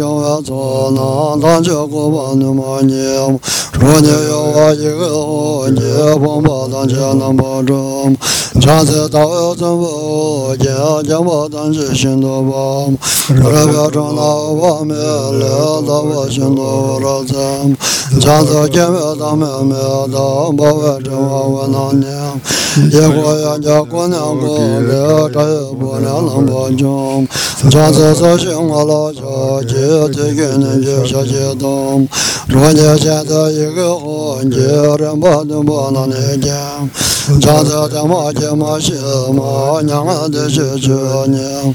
정화 전나 단저 고반의 마님 로녀여 와이거 언제 봄바단 전남바름 将这小钱马拉上波罗拉那做就行。就不着这三难道你去做决定的定，站在这天下当不急，把这中我这都行，也会俺家小姐娘的，没把这把心都把，站在这那些我节目的就把我那么中，说这些年中年的的找咱这么了事，站在广州从这交接怎么都那么严。我来着急活了急，不然就我就从那中，家家人都给我急不，我叫我急成我病，小伙儿去多大了也就当去的往多想，家家家人叫我做那当就过把那么年，说你有我一个我你帮把当家那么中，家家到有怎么家家我当是心多吧。我表中老我没了，到我心多了怎？家子见面当面面当，不问这我我那年，一过人家姑娘过了，这也不能能不中。家子说心我老小姐，这个人就小激动。若你现在一个婚结，人不能不能理解。家子怎么这 ma shi ma nyang de shi chu nyang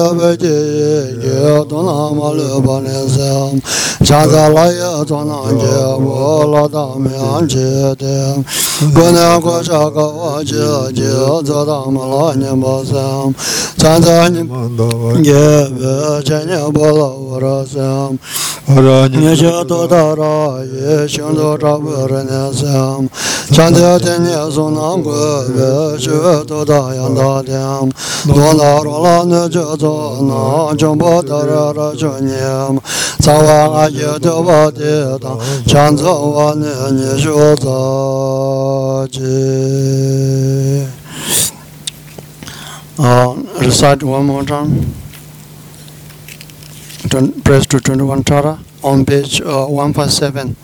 bēcī jī tōnā mā lī bā nē sē chā kā lā yā tōnā jī wā lā tā mī ān jī tē gō nē gō chā kā wā jī jī tō tā mā lā nī bā sē chā tā nī jī bē chē nī bā lā wā rā sē nī jī tō tā rā yī shīng tō chā bē rā nē sē chā tā tē nī sō nā gō bē chī tō tā yā tā tē dō nā rō lā nē jī tō do wa de wa ne recite one more time. Turn, press to 21 tara on page uh, 157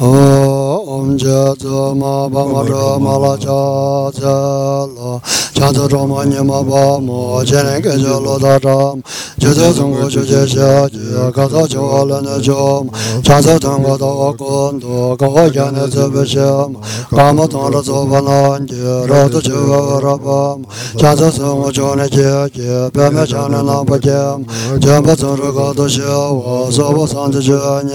ॐ ज ज म ब म र म ल ज ज ल ज ज र म ñ म ब म j n g j l d r m j j z ng j j j j g z j l n j m j z d ng d g n d g o j n z b j m g m d r z b n j r d j r b m j z z ng j n j j b m j n n b j m j b z r g d sh w z b s n j j n j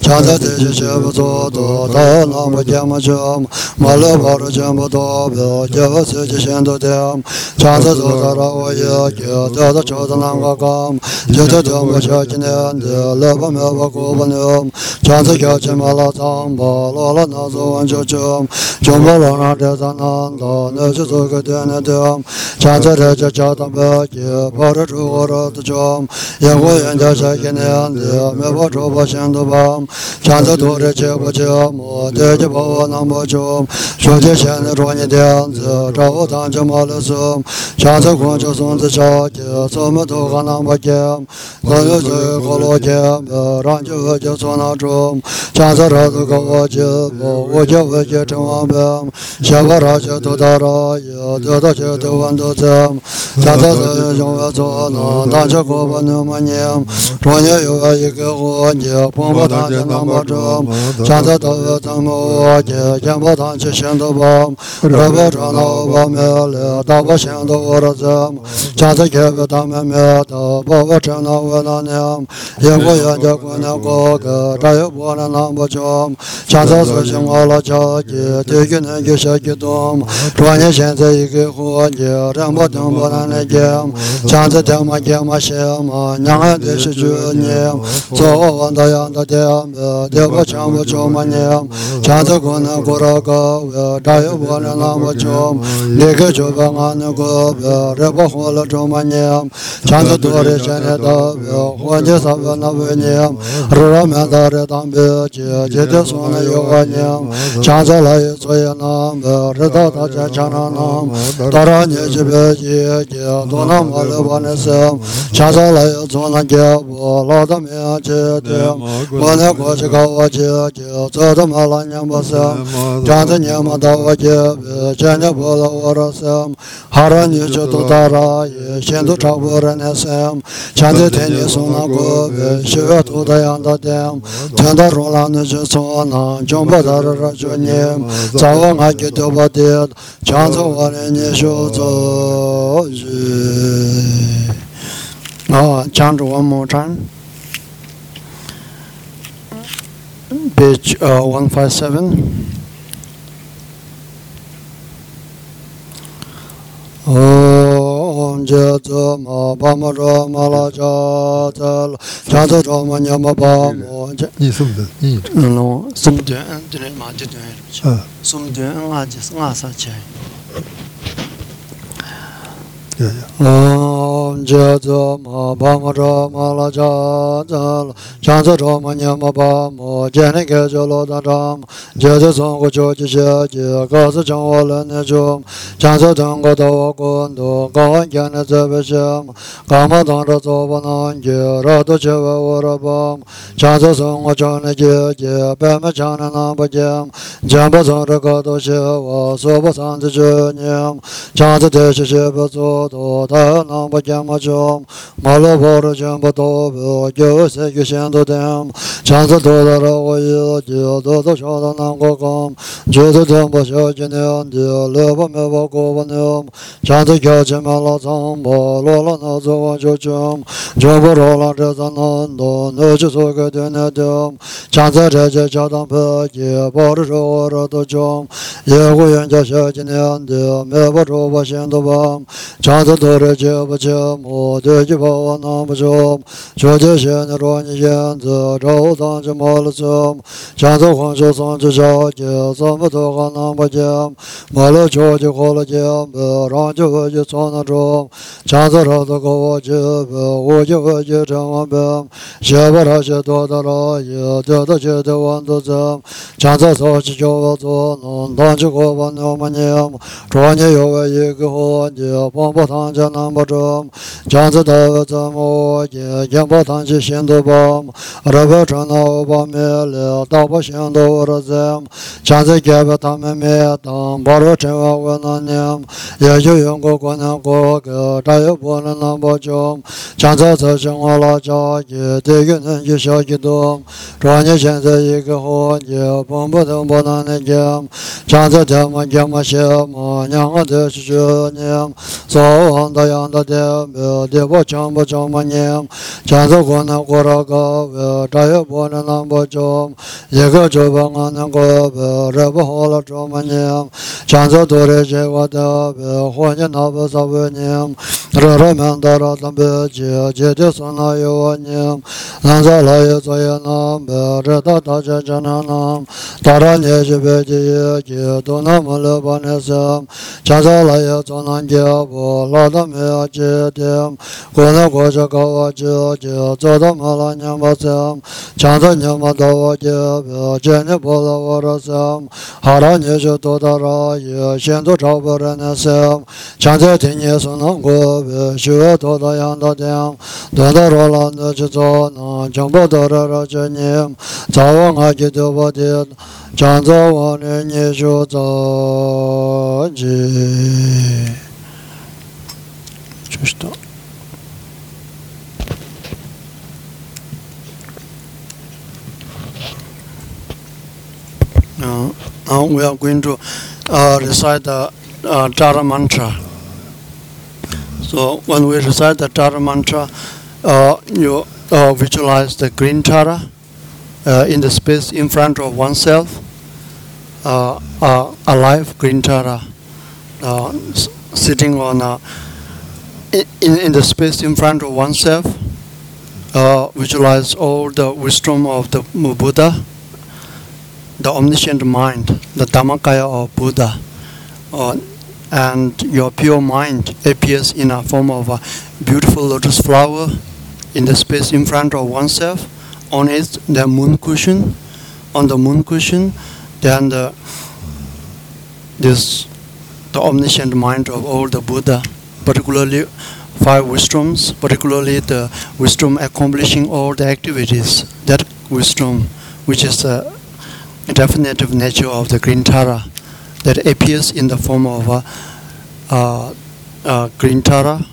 j z j j b z do do da na ma ja ma ja ma la ba ra ja ma do ba ja va se ja shen do de am cha sa do da ra o ya ja da da cha da na ga ga ja da da ma ja ji ne an de la ba me ba ko ba ne am cha sa ja ja ma la ta ba la la na zo an jo jo jo ma la na de da na da ne ju zo ga de ne de am cha sa de ja cha da ba ji ba ra ju ra da jo ya go ya ja ja ge ne an de me ba jo ba shen do ba cha sa do re je 不就摩的就不那么就，说这钱的赚一点子，找我当就没了说，下次光就送子小姐，怎么都还那么讲，我有罪我落讲，不然就就算那种，下次老子跟我就不我就我就成王兵，下个老就都到了，有得到就都完都走，下次是用我做那，当就过不那么年，中间有一个我你碰不到就那么重。cha ta ta wa ta ngo je je mo ta che shen do ba ra ba ra no ba me le da ba shen do ra za cha ta ge ba ta me me da ba wa cha na wa na ne ye wo ya ja ko na ko ga ta yo bo na na bo cho cha ta so shen wa la cha je je ge ne ge sha ge do tuan ye shen zai ge ho je ran bo dang bo na ne ge cha ta ta ma ge ma she ma nyang de shi ju ne zo wa da ya da de de ba cha mo chomanyam chata kona koraka dayo bwana nama chom leke choba ngana go reba khola chomanyam chata dore chane da khwanje sabya na venyam rura menda re tambe jete sona yoga nyam chata laye tsoya nam rita tacha chana nam tara nye jibe ji dona mali bwane sem chata laye tsona ge bo lada meya che te bwane kochi kawa che tsā tā mā lā ñaṁ bā sā chā tā ñaṁ tā wā jī chā ñā bā lā wā rā sā hā rā ñi chā tō tā rā shēn tō chā bā rā nā sā chā tā tē nī sō nā gō shī wā tō tā yā tā tē chā tā rō lā nā chā sō nā chōng bā tā rā rā chō nī tsā wā ngā kī tō bā tē chā tsō wā rā nī shō tsō jī chāng chō wā mō chāng page uh, 157 je zo ma ba ma ro ma la ja ja la ja zo ro ma nya ma ba mo je ni sum de ni no sum de an de ma je de. Sum de an a je sa che. 唵迦遮嘛巴嘛遮嘛拉迦遮迦遮遮嘛尼嘛巴嘛迦尼迦遮罗达达嘛迦遮僧古遮吉舍吉嘎斯僧我楞那遮迦遮僧古多我古多嘎安迦那遮贝舍嘛嘎嘛当遮多巴南吉拉多遮瓦我拉巴嘛迦遮僧我迦那吉吉贝嘛迦那那巴吉迦巴僧遮嘎多舍我娑婆三世之尼迦遮得舍舍不作 do da nam ba jam jom ma lo bo ro jam ba do bo gyo se gyo shen do dem. Chan sa do da ro wo yo jo do do sho da nam go gom jo do dem bo sho jin ne an de le ba me ba go ba ne chan sa gyo jam ma lo zam bo lo lo na zo wa jo jom jo bo ro la de zan an do ne jo so ge de ne de chan sa re je ja dang pe ge bo ro ro do jom. Ye go yan ja sho jin ne an de me ba ro ba shen do ba chan 나도 더러져 버져 모두지 보나 버좀 조저신 로니연 저로던 좀 몰좀 자도 황조 선조저 저서부터 가나 버점 말로 조저 걸어져 버런저 저 선으로 자서로도 거워져 오저 거저 정원범 저버러져 도더러 여저도 저도 원도점 자서서 지조도 논던지고 원노마님 조녀 요가 예거 저 범보 tang che nam pa chom, chan tse ta tse mo ye, yin pa tang che shen tu pa mo, ra pa chan na u pa me le, ta pa shen tu ra tse mo, chan tse kye pa tang me me tang, pa ra chen wa we na nyam, ye yu yung ko kwa nyam ko ke, ta yu po na nam pa chom, chan tse tse shen wa la cha ye, te yu nen ki sha ki tu, chan ye shen tse yi ke ho ye, pang pa tang pa na ne kem, chan tse te ma kem ma she ma, nyam ka te shi shi nyam, so o da yang da de de bo chang bo chang ma nyam cha zo go na go ra ga da yo bo na na bo jo ye go jo ba nga na go ra bo ho la jo ma nyam cha zo do re je wa da ho nya na bo sa bo nyam rāmyāndarā tāmbē jī jīdī sānā yuwa ñīm lāṅsā lāyī tsāyā nām bē rītā tācā chānā nām tārā ñē jī bē jī jī tūnā mūlī bāni sēm chāsā lāyī tsānā jī bū lātā mē jī tīm gūnā gōchā kāwā jī jī tsātā mālā ñam bā sēm chānsā ñam bā tāwā jī bē jī nī bū lā wā rā sēm hārā ñī jī tūtā rā yī shēn tū chā bū rā nē sēm chānsā tīñī sūnā gō we shiva na shu ji Now we are going to uh, recite the uh, Tara mantra. So when we recite the Tara mantra, uh, you uh, visualize the green Tara uh, in the space in front of oneself, uh, uh, alive green Tara, uh, sitting on a, in, in the space in front of oneself. Uh, visualize all the wisdom of the Buddha the omniscient mind, the Dharmakaya of Buddha, uh, and your pure mind appears in a form of a beautiful lotus flower in the space in front of oneself. On it, the moon cushion. On the moon cushion, then the this the omniscient mind of all the Buddha, particularly five wisdoms, particularly the wisdom accomplishing all the activities. That wisdom, which is the definitive nature of the green tara that appears in the form of a, uh, uh, green tara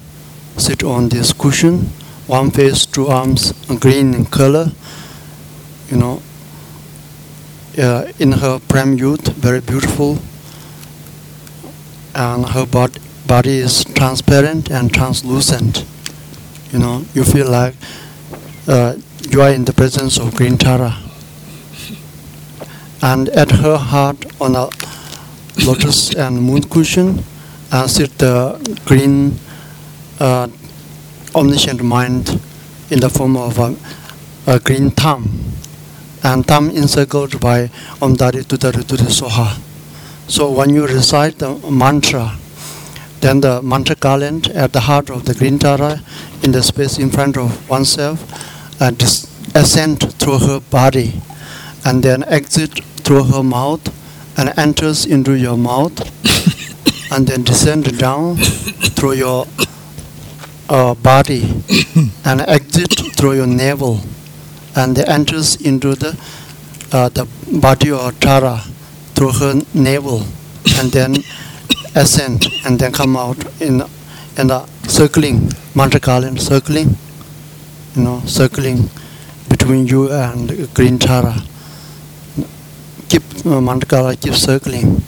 sit on this cushion one face two arms green in color you know uh, in her prime youth very beautiful and her bod- body is transparent and translucent. You know you feel like uh, you are in the presence of green tara. And at her heart on a lotus and moon cushion uh, sit the green uh, omniscient mind in the form of a, a green TAM and TAM encircled by Om Dari Tudari Tudi Soha. So when you recite the mantra, then the mantra garland at the heart of the green tara in the space in front of oneself uh, ascend through her body and then exit through her mouth and enters into your mouth and then descend down through your uh, body and exit through your navel and then enters into the uh, the body or tara through her navel and then ascend and then come out in in a circling mantra garland circling you know circling between you and green tara keep Monte Carlo keep circling.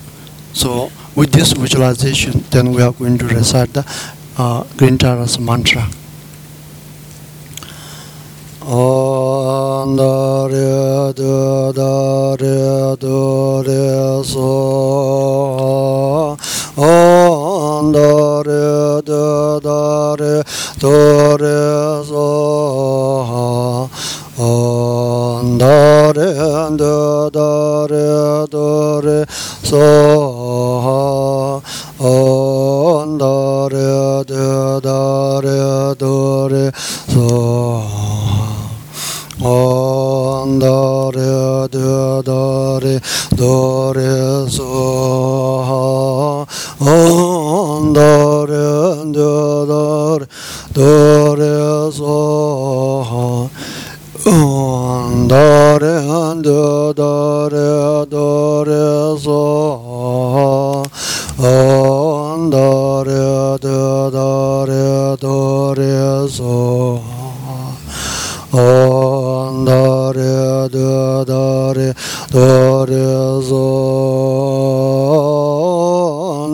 So with this visualization, then we are going to recite the uh, Green Tara's mantra. Om Dare Dare Dare So Om Dare Dare Dare So 온다른 두다르 두르 소하 온다르 두다르 두르 소하 온다르 두다르 두르 소하 온다르 두다르 두르 소하 um, dare hande dare dare so. Oh, um, dare de dare dare so. Oh, um, dare de dare dare so.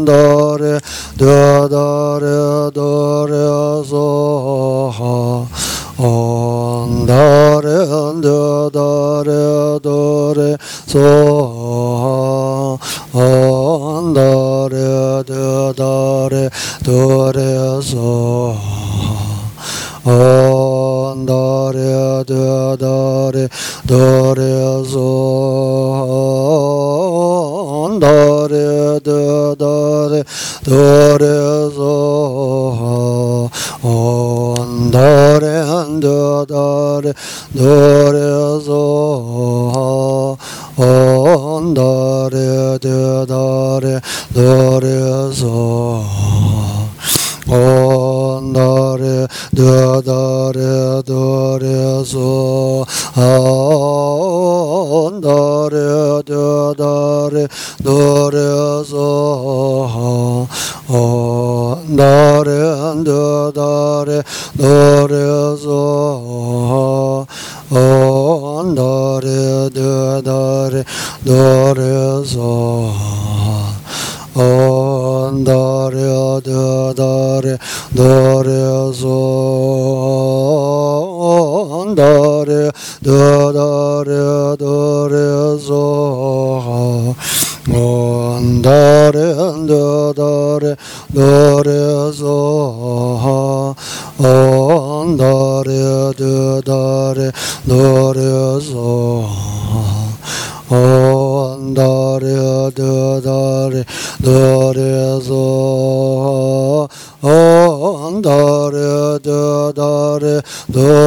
Dare de dare dare so oh, 다른 다래 다래 소한 다래 다래 다래 소한 다래 다래 다래 소한 dore de dore dore zo on dore ando dore dore zo on dore de dore dore zo on dore de dore dore zo on do do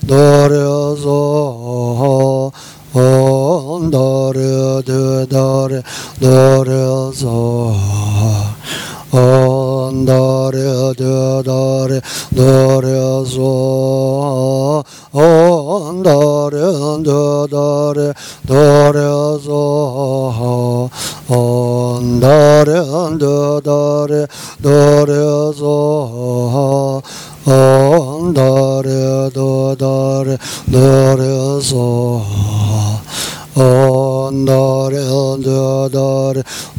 노려서 노려드 노려 노려서 노려드 노려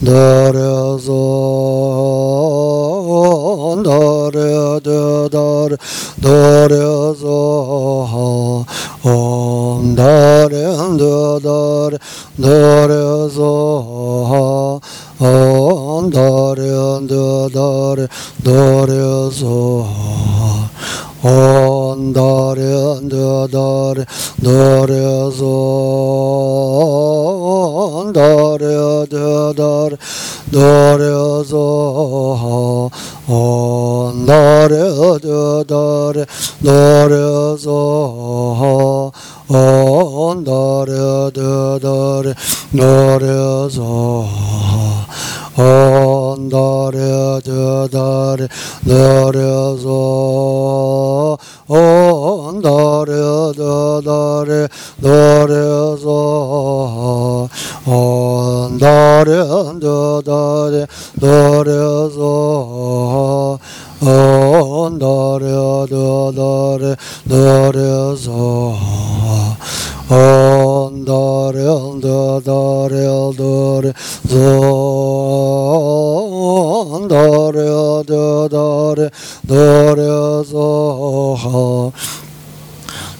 Dor zo ho nor do dor nor zo ho on dor do dor nor zo ho dāre dāre dāre zō ōn dāre dāre dāre zō ōn dāre dāre dāre zō ōn dāre dāre dāre zō 온 dare, 온 dare, dare, 다리 온 노려 저다레 노려서하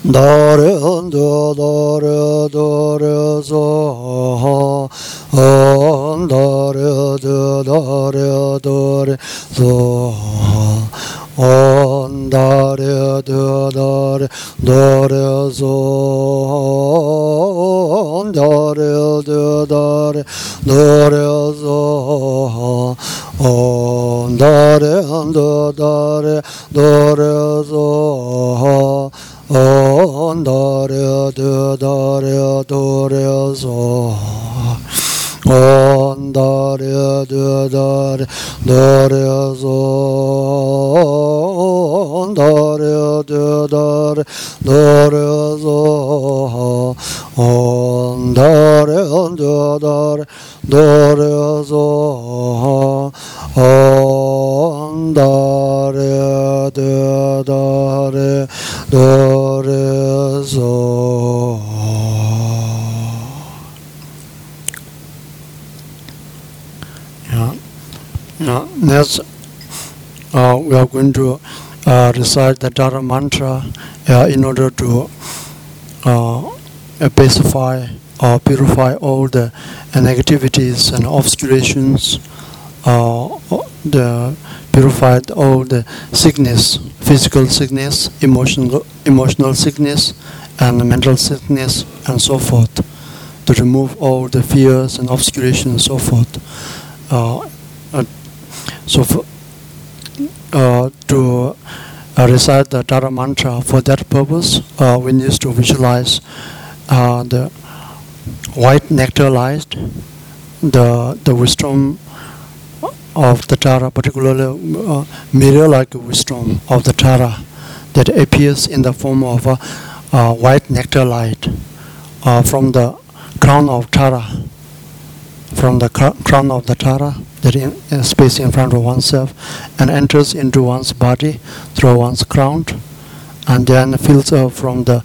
노련 저다레 노려서하 노려 저다레 노려서하 dare dödar dare zon dare dödar dare zon dare dödar dare zon on dare dödar dare zon on dare dödar dare zon 당 도려 주도려 도려소 온 도려 주도려 도려소 온 도려 주도려 도려소 Yeah, yeah, that's uh, we are going to uh, recite the Tara mantra uh, in order to uh, pacify or purify all the negativities and obscurations, uh, the purified all the sickness, physical sickness, emotional emotional sickness, and mental sickness, and so forth, to remove all the fears and obscurations and so forth. Uh, uh, so for, uh, to uh, recite the Tara mantra for that purpose, uh, we need to visualize uh, the white nectar light, the the wisdom of the Tara, particularly uh, mirror-like wisdom of the Tara that appears in the form of a, uh, white nectar light uh, from the crown of Tara, from the cr- crown of the Tara that in, space in front of oneself and enters into one's body through one's crown and then fills up from the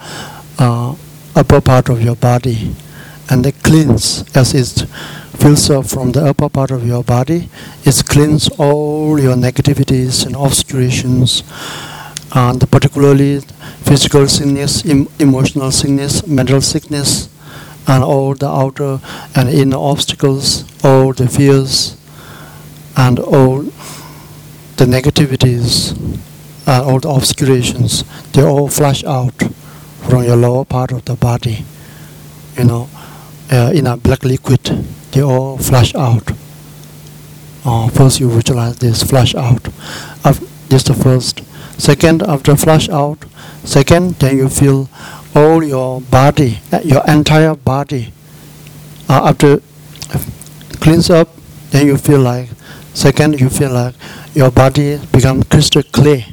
uh, upper part of your body and it cleans as it fills up from the upper part of your body it cleans all your negativities and obscurations and particularly physical sickness em- emotional sickness mental sickness and all the outer and inner obstacles all the fears and all the negativities and all the obscurations they all flush out from your lower part of the body you know uh, in a black liquid. They all flush out. Uh, first you visualize this flush out. Af- this is the first. Second after flush out second then you feel all your body uh, your entire body uh, after cleans up then you feel like second you feel like your body become crystal clear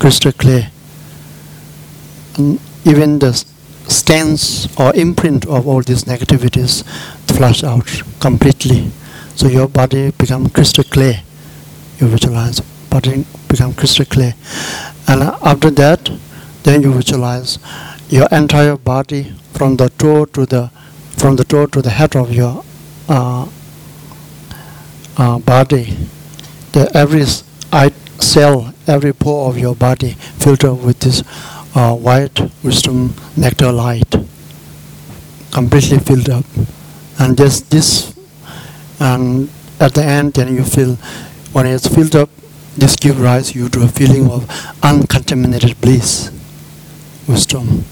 crystal clear. And even the stains or imprint of all these negativities flush out completely. So your body become crystal clear. You visualize body become crystal clear. And after that then you visualize your entire body from the toe to the from the toe to the head of your uh, uh, body. The every cell every pore of your body filled up with this uh, white wisdom nectar light. Completely filled up. And just this and at the end then you feel when it's filled up this gives rise you to a feeling of uncontaminated bliss wisdom.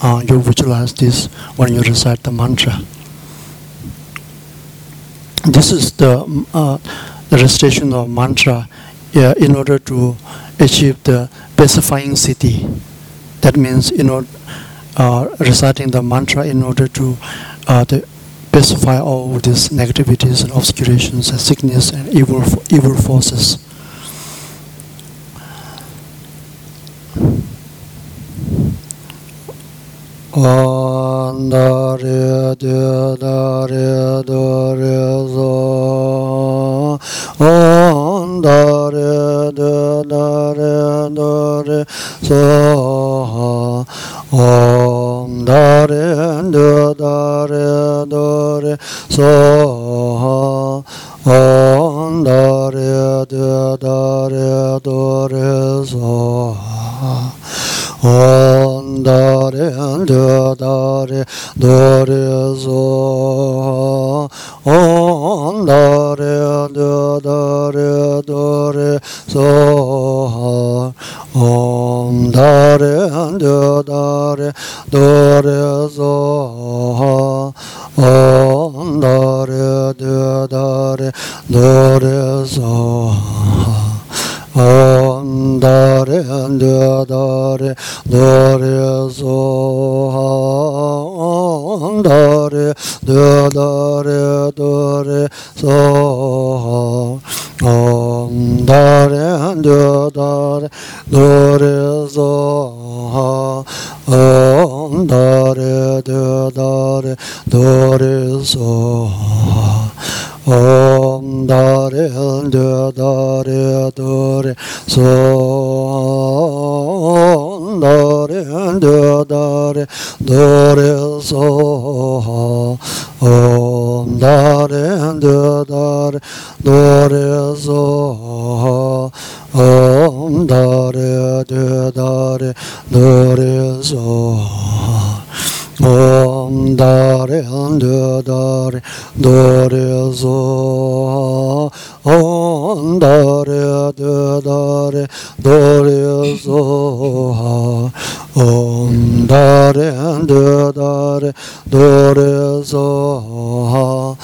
Uh, you visualize this when you recite the mantra this is the mm, uh, recitation of mantra uh, in order to achieve the pacifying siddhi. That means in order uh, reciting the mantra in order to uh, the pacify all these negativities and obscurations and sickness and evil evil forces 안다레 데다레 도레소 안다레 데다레 도레소 안다레 데다레 도레소 안다레 데다레 도레소 Om dare do dare dare zo Om dare do dare dare zo Om dare do dare dare zo Om dare do dare dare zo dāre dāre dāre sohān dāre dāre dāre sohān dāre dāre dāre sohān dāre dāre dāre sohān dare dö dare dare son dare dö dare dare so. Om dare dö dare dare so. Om dare dö dare dare so. om dare ande dare dare zo on dare de dare dare zo ha on dare ande dare dare zo ha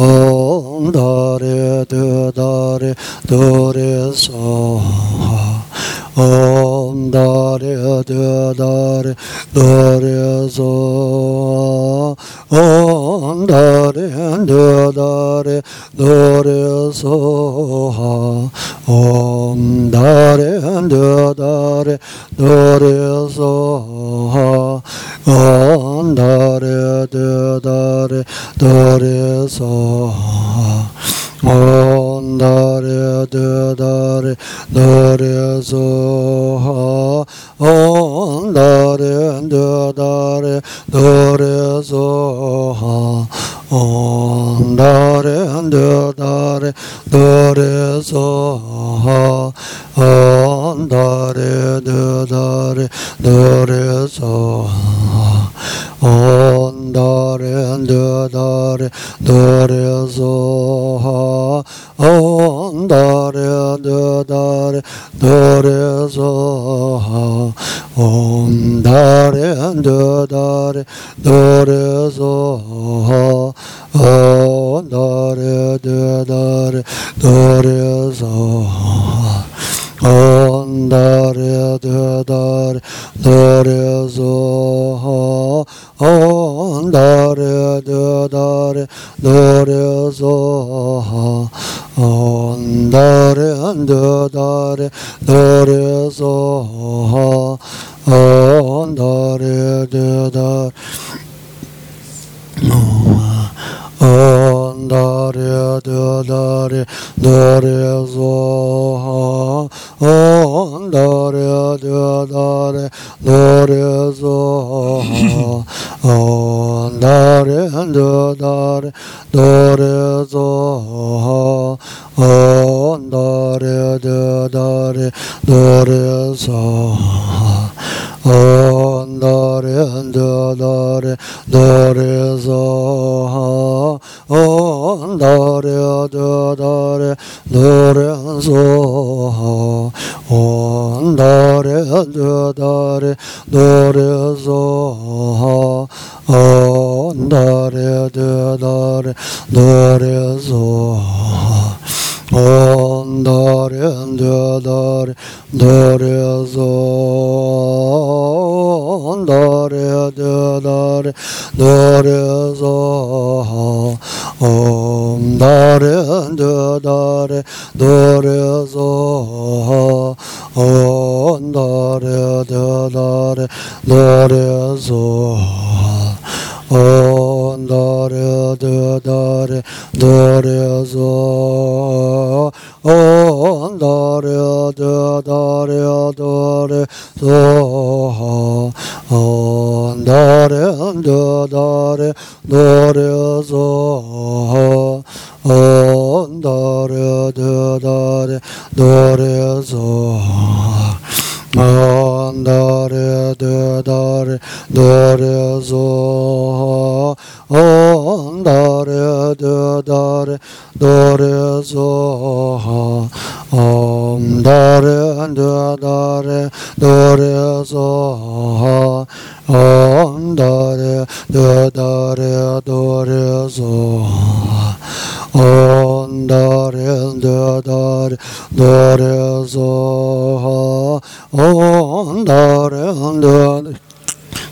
on dare de dare dare zo Om Dari Dari Dari So Om Dari Dari Dari So Om Dari Dari Dari So Om Dari Dari Dari So Om dāre dāre dāre sōhā Om dāre dāre dāre sōhā Om dāre dāre dāre sōhā Om dāre dāre dāre sōhā Om dare dare dare so ha on dare dare dare so ha on dare dare dare so ha on dare dare dare so ha dare dare dare zo ha dare dare dare zo ha dare dare dare zo ha dare dare no dare oh, dare oh, dare zo ha oh, dare dare dare zo ha dare dare dare zo ha dare dare dare zo ha 도련도도래 도래서 온도려도도래 도련소 온도려도도래 도래서 온도려도도래 도래서 온 dore dore dore zo dore dore dore zo om dore dore dore zo om dore dore dore zo om dore dore dore zo on dore dore dore zo on dore dore dore zo on dore dore dore 다른 다른 노래서 온 다른 다른 노래서 온 다른 다른 노래서 온 다른 다른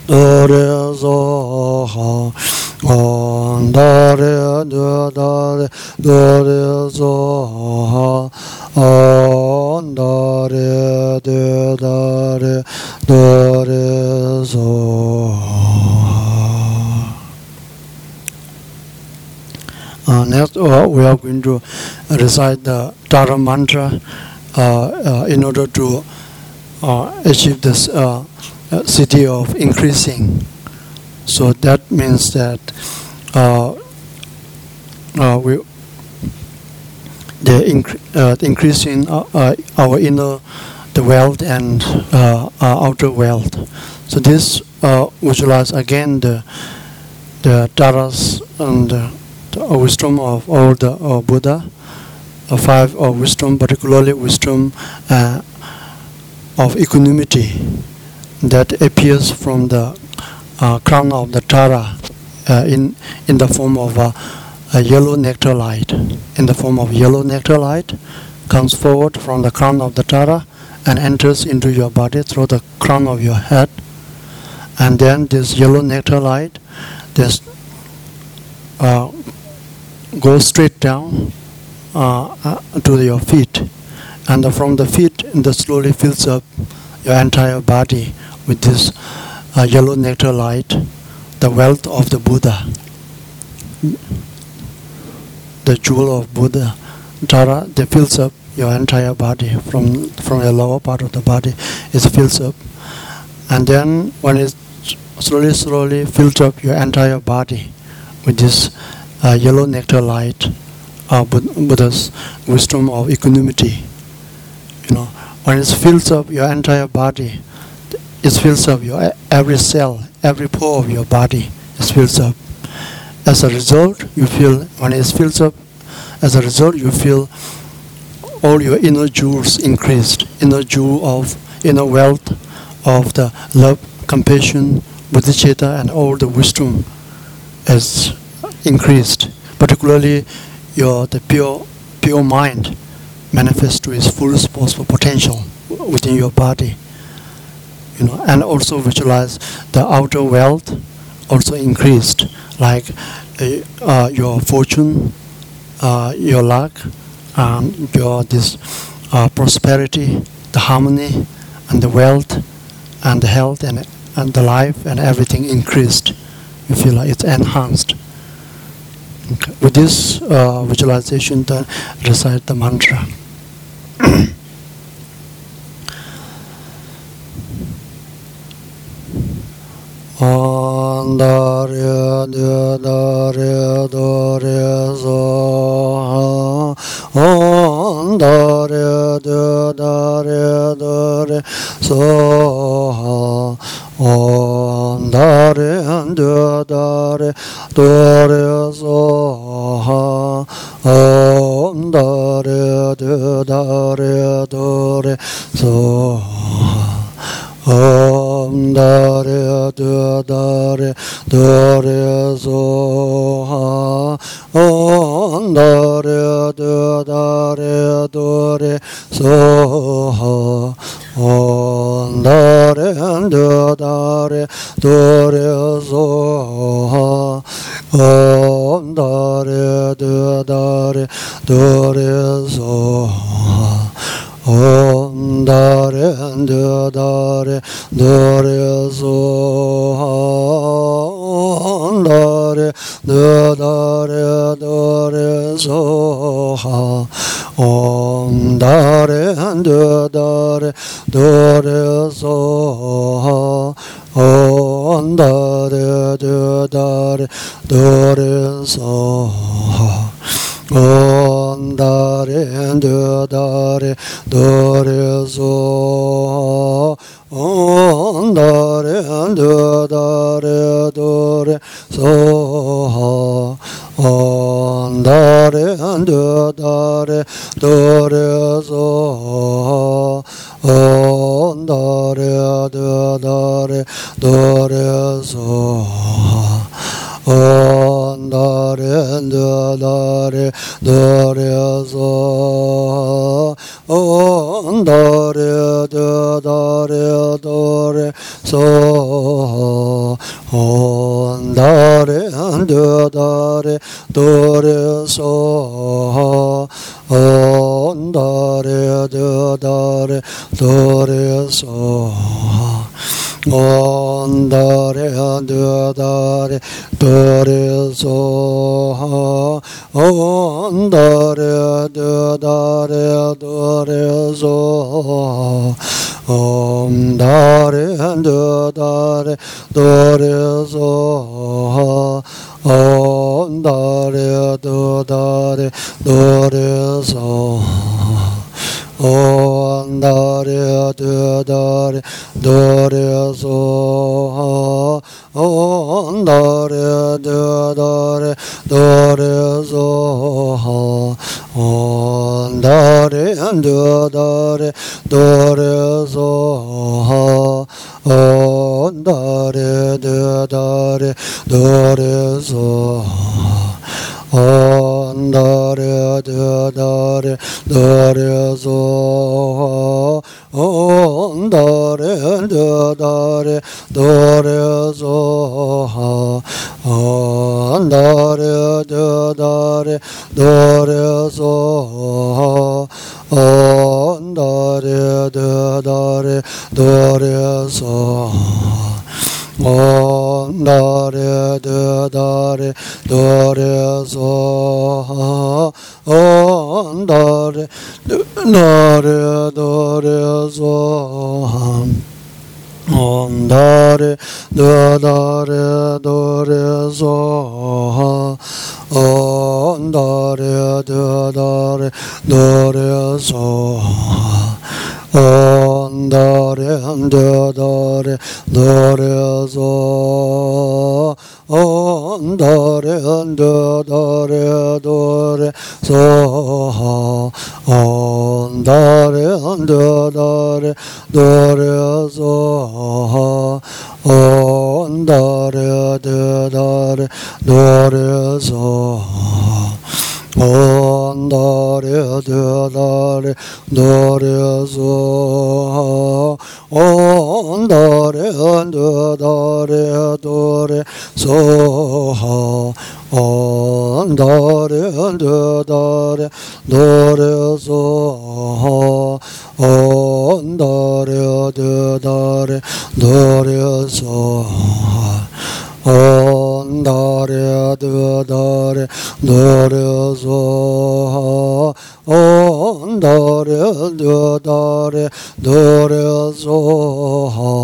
노래서 온다래 너다래 너래서 어 dare dödare dare so uh, next uh, we are going to recite the Tara mantra uh, uh, in order to uh, achieve this uh, siddhi of increasing. So that means that we the incre- uh, the increasing uh, uh, our inner the wealth and uh, our outer wealth. So this uh, visualize again the the taras and the, wisdom of all the Buddha, five of wisdom, particularly wisdom of equanimity that appears from the crown of the Tara in in the form of a yellow nectar light. In the form of yellow nectar light, comes forward from the crown of the Tara and enters into your body through the crown of your head. And then this yellow nectar light, this uh, goes straight down uh, uh, to your feet, and from the feet, it slowly fills up your entire body with this uh, yellow nectar light, the wealth of the Buddha, the jewel of Buddha, Tara, that fills up your entire body from from the lower part of the body, it fills up, and then when it slowly, slowly fills up your entire body with this uh, yellow nectar light, Bud- Buddha's wisdom of equanimity. You know, when it fills up your entire body, it fills up your every cell, every pore of your body. It fills up. As a result, you feel when it fills up. As a result, you feel all your inner jewels increased, inner jewel of inner wealth of the love, compassion, bodhicitta, and all the wisdom has increased. Particularly, your the pure pure mind manifests to its fullest possible potential within your body. You know, and also visualize the outer wealth also increased, like uh, uh, your fortune, uh, your luck, um, your this uh, prosperity, the harmony, and the wealth, and the health, and and the life, and everything increased. You feel like it's enhanced. Okay. With this uh, visualization, then recite the mantra. dārya dya dārya dārya sāhā Om dārya dya dārya dārya sāhā Om dārya dya dārya dārya sāhā Om dārya dya dārya dārya sāhā Om dare de dare dare zo ha on dare de dare dare zo ha on dare de dare dare zo ha on dare de dare dare zo ha on dare dö dare dare so han dare dö dare dare so om dare dö dare dare om dāre dō dāre dōre sō 온 dāre dō dāre dōre sō 온 dāre dō dāre dōre sō 온 dāre dō dāre dōre sō 온 dare dare dare so on dare dare dare so on dare dare dare so on dare dare dare so 온다레 드다레 도레소하 온다레 드다레 도레소하 온다레 드다레 도레소하 온다레 드다레 도레소하 dāre tu dāre dāre sōhā ōn dāre tu dāre dāre sōhā ōn dāre tu dāre dāre sōhā ōn dāre tu dāre dāre sōhā ōn 나래 나래 어, 나래서 나래 나래 어, 나래서 나래 나래 어, 나래서 나래 나래 나래서 어 da re de da re do re so ha on da re da re do re so ha Om da re de da re do re so ha on da re de do re so ha on dare ande dare dare zo on dare ande dare dare zo on dare ande dare dare zo on dare de dare dare zo on dāre dāre dāre sō ōn dāre dāre dāre sō ōn dāre dāre dāre sō ōn dāre dāre dāre sō ōn dāre dāre dāre zōhā Om dāre dāre dāre zōhā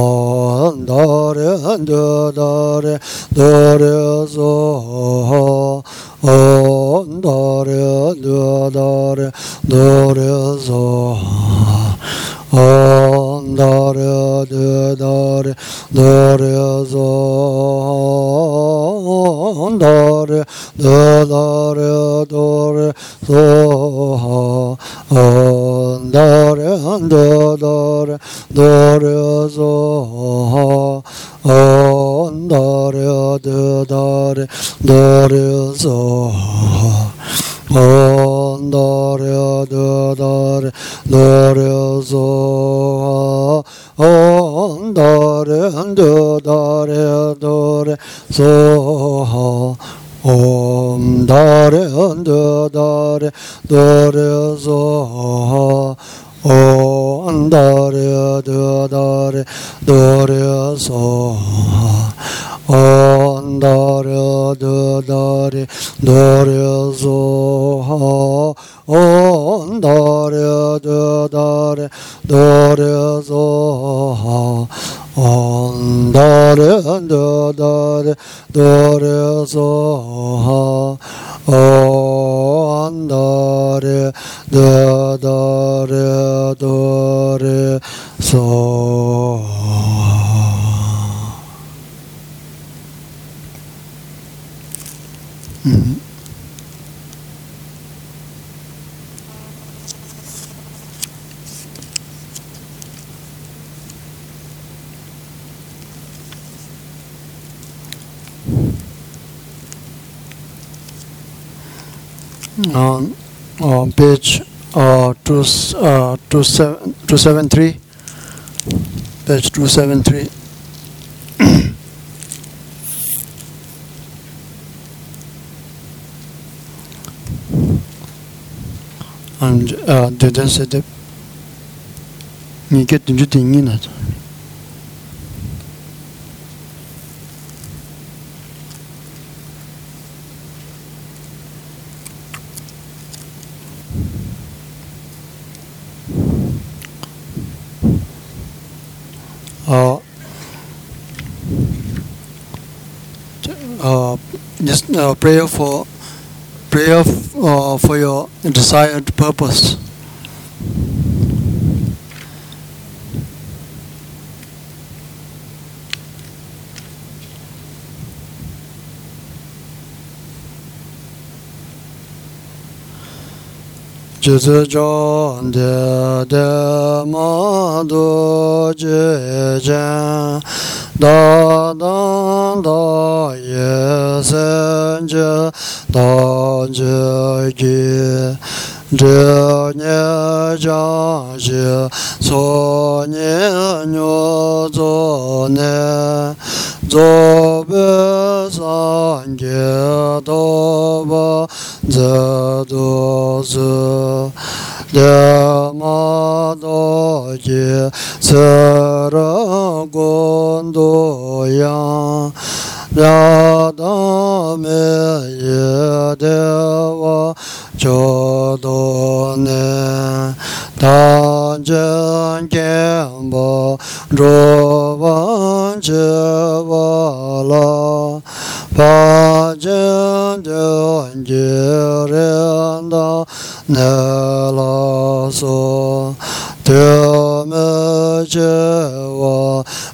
Om dāre dāre dāre zōhā Om dāre dāre dāre zōhā Om dare de dare dare zon dare de dare dare so ha dare de dare dare so ha dare de dare dare so ha Dore dore dore zo on dore do dore dore zo om dore do dore dore zo Om dore do dore dore zo 온다려 드다리 노려소 온다려 드다리 노려소 온다려 드다리 노려소 온다려 드다리 노려소 on on page uh, two, uh, two, seven, 273 page 273 and uh, they then said you get the in it uh, uh, just uh, prayer for prayer uh, for your desired purpose. jizi zhōng de de mā du ji jiān dā dāng dā ye sēn ji dā ji gi zhī nye jiāng ji sō nye nyō zō ne. 조배산 계도바 제도스 대마도기 세라곤도양 야담에 예대와 조도네 단전 견보 로원저와라 바전전 지른다 내라소 되메제와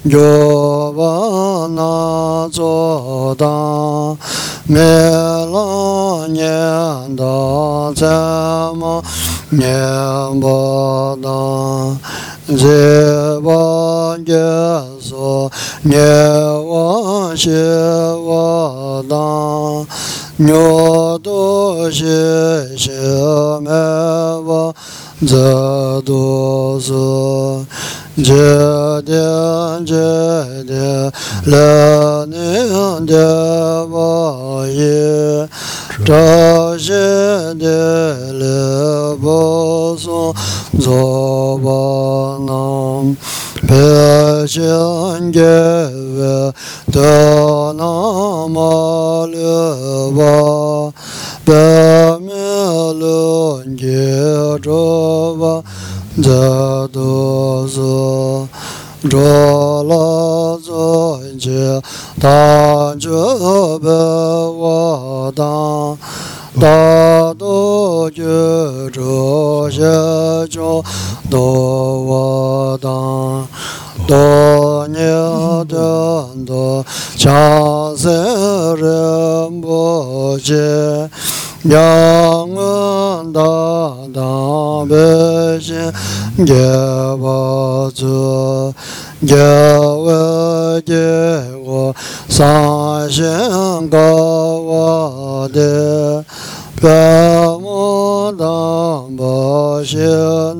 조바나조다 멜로년다 자마 nyambodang zibang jeso nyewang shiwadang nyodo shi shimewa zado su jede jede lenin dewa 这些的了不送做不能，别想给我的那么了吧，别迷路接着吧，这都是。Chúa là 不我当大多觉 chị 多 Ta Chúa ở bên 杰娘恩达那呗心，杰巴卓杰为杰果，上师噶瓦杰，格母达巴心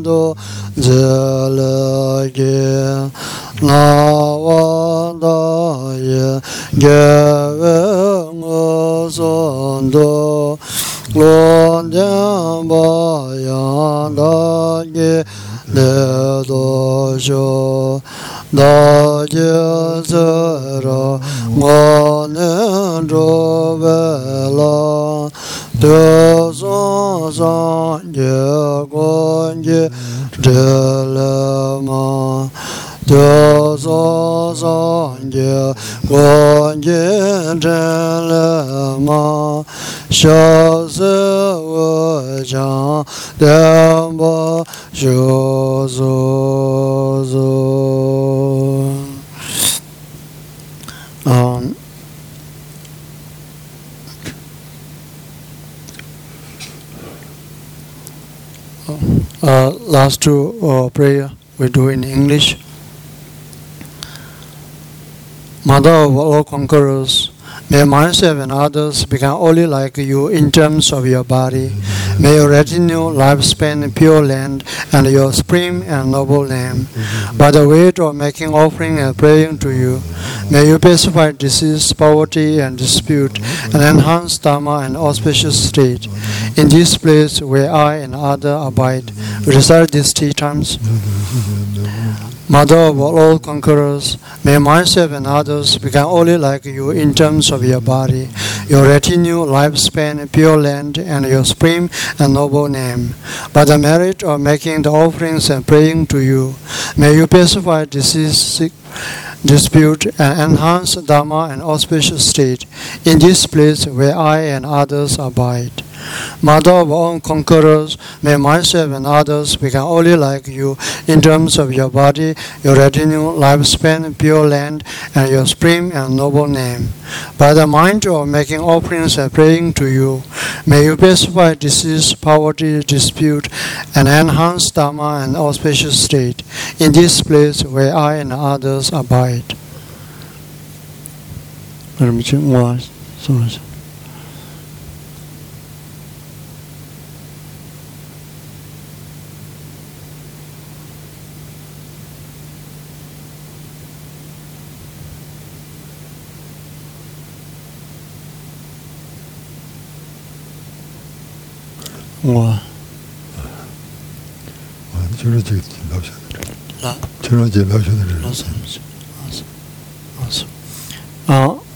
度杰拉杰，那瓦达耶杰为格索度。lōn jiān bā yāng dā gī lē dō shō dā gī sē rā ngā nē rō bē lā tē sōng sāng gī gōng gī lē mā Um, uh, last two uh, prayer we do in English. Mother of all conquerors, may myself and others become only like you in terms of your body. May your retinue, lifespan, pure land, and your supreme and noble name, by the weight of making offering and praying to you, may you pacify disease, poverty, and dispute, and enhance dharma and auspicious state. In this place where I and other abide, recite these three times. Mother of all conquerors, may myself and others become only like you in terms of your body, your retinue, lifespan, pure land, and your supreme and noble name. By the merit of making the offerings and praying to you, may you pacify disease, dispute, and enhance Dharma and auspicious state in this place where I and others abide. Mother of all conquerors, may myself and others become only like you in terms of your body, your retinue, lifespan, pure land, and your supreme and noble name. By the mind of making offerings and praying to you, may you pacify disease, poverty, dispute, and enhance Dharma and auspicious state in this place where I and others abide.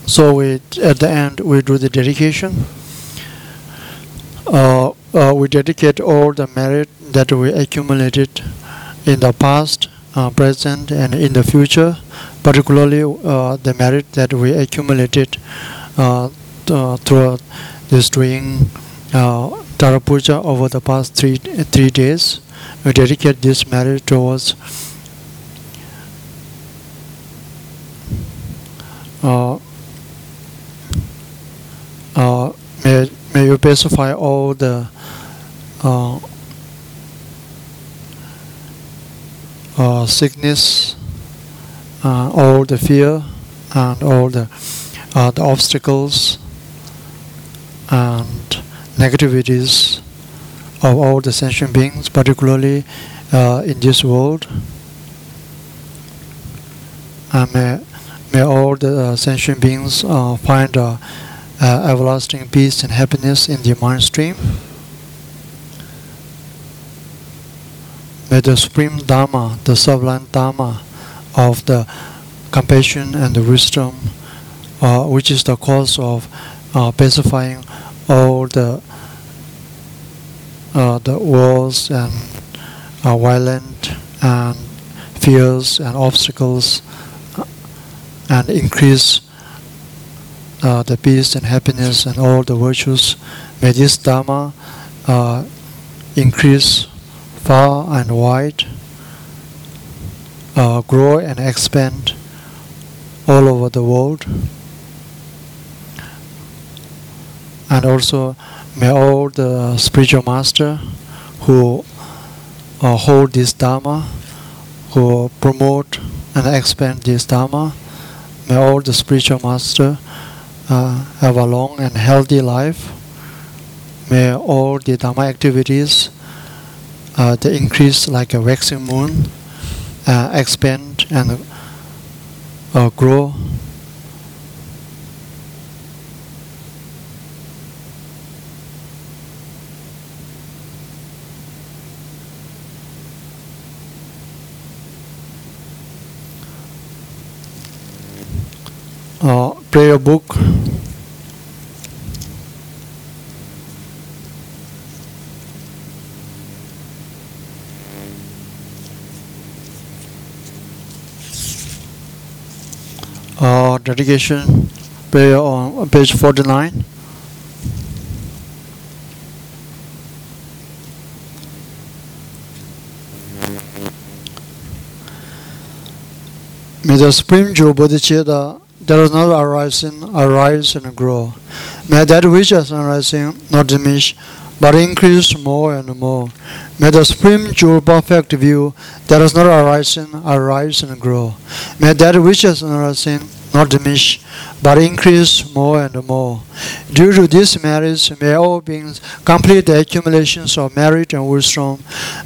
so we at the end we do the dedication. Uh, uh, we dedicate all the merit that we accumulated in the past, uh, present, and in the future, particularly uh, the merit that we accumulated uh, th- uh, through this doing uh, Tara Puja over the past three three days. We dedicate this marriage towards uh, uh, may, may you pacify all the uh, uh, sickness, uh, all the fear, and all the uh, the obstacles and negativities of all the sentient beings, particularly uh, in this world. And may, may all the uh, sentient beings uh, find uh, everlasting peace and happiness in the mind stream. May the supreme Dharma, the sublime Dharma of the compassion and the wisdom, uh, which is the cause of uh, pacifying all the uh, the wars and uh, violent and fears and obstacles uh, and increase uh, the peace and happiness and all the virtues. May this Dharma uh, increase far and wide, uh, grow and expand all over the world. And also, may all the spiritual master who uh, hold this Dharma, who promote and expand this Dharma, may all the spiritual master uh, have a long and healthy life. May all the Dharma activities uh, they increase like a waxing moon, uh, expand and uh, grow. Prayer book uh, dedication prayer on page 49. May the supreme jewel that is not arising arise and grow. May that which is arising not diminish but increase more and more. May the supreme jewel perfect view that is not arising arise and grow. May that which is arising not diminish but increase more and more. Due to this marriage, may all beings complete the accumulations of merit and wisdom.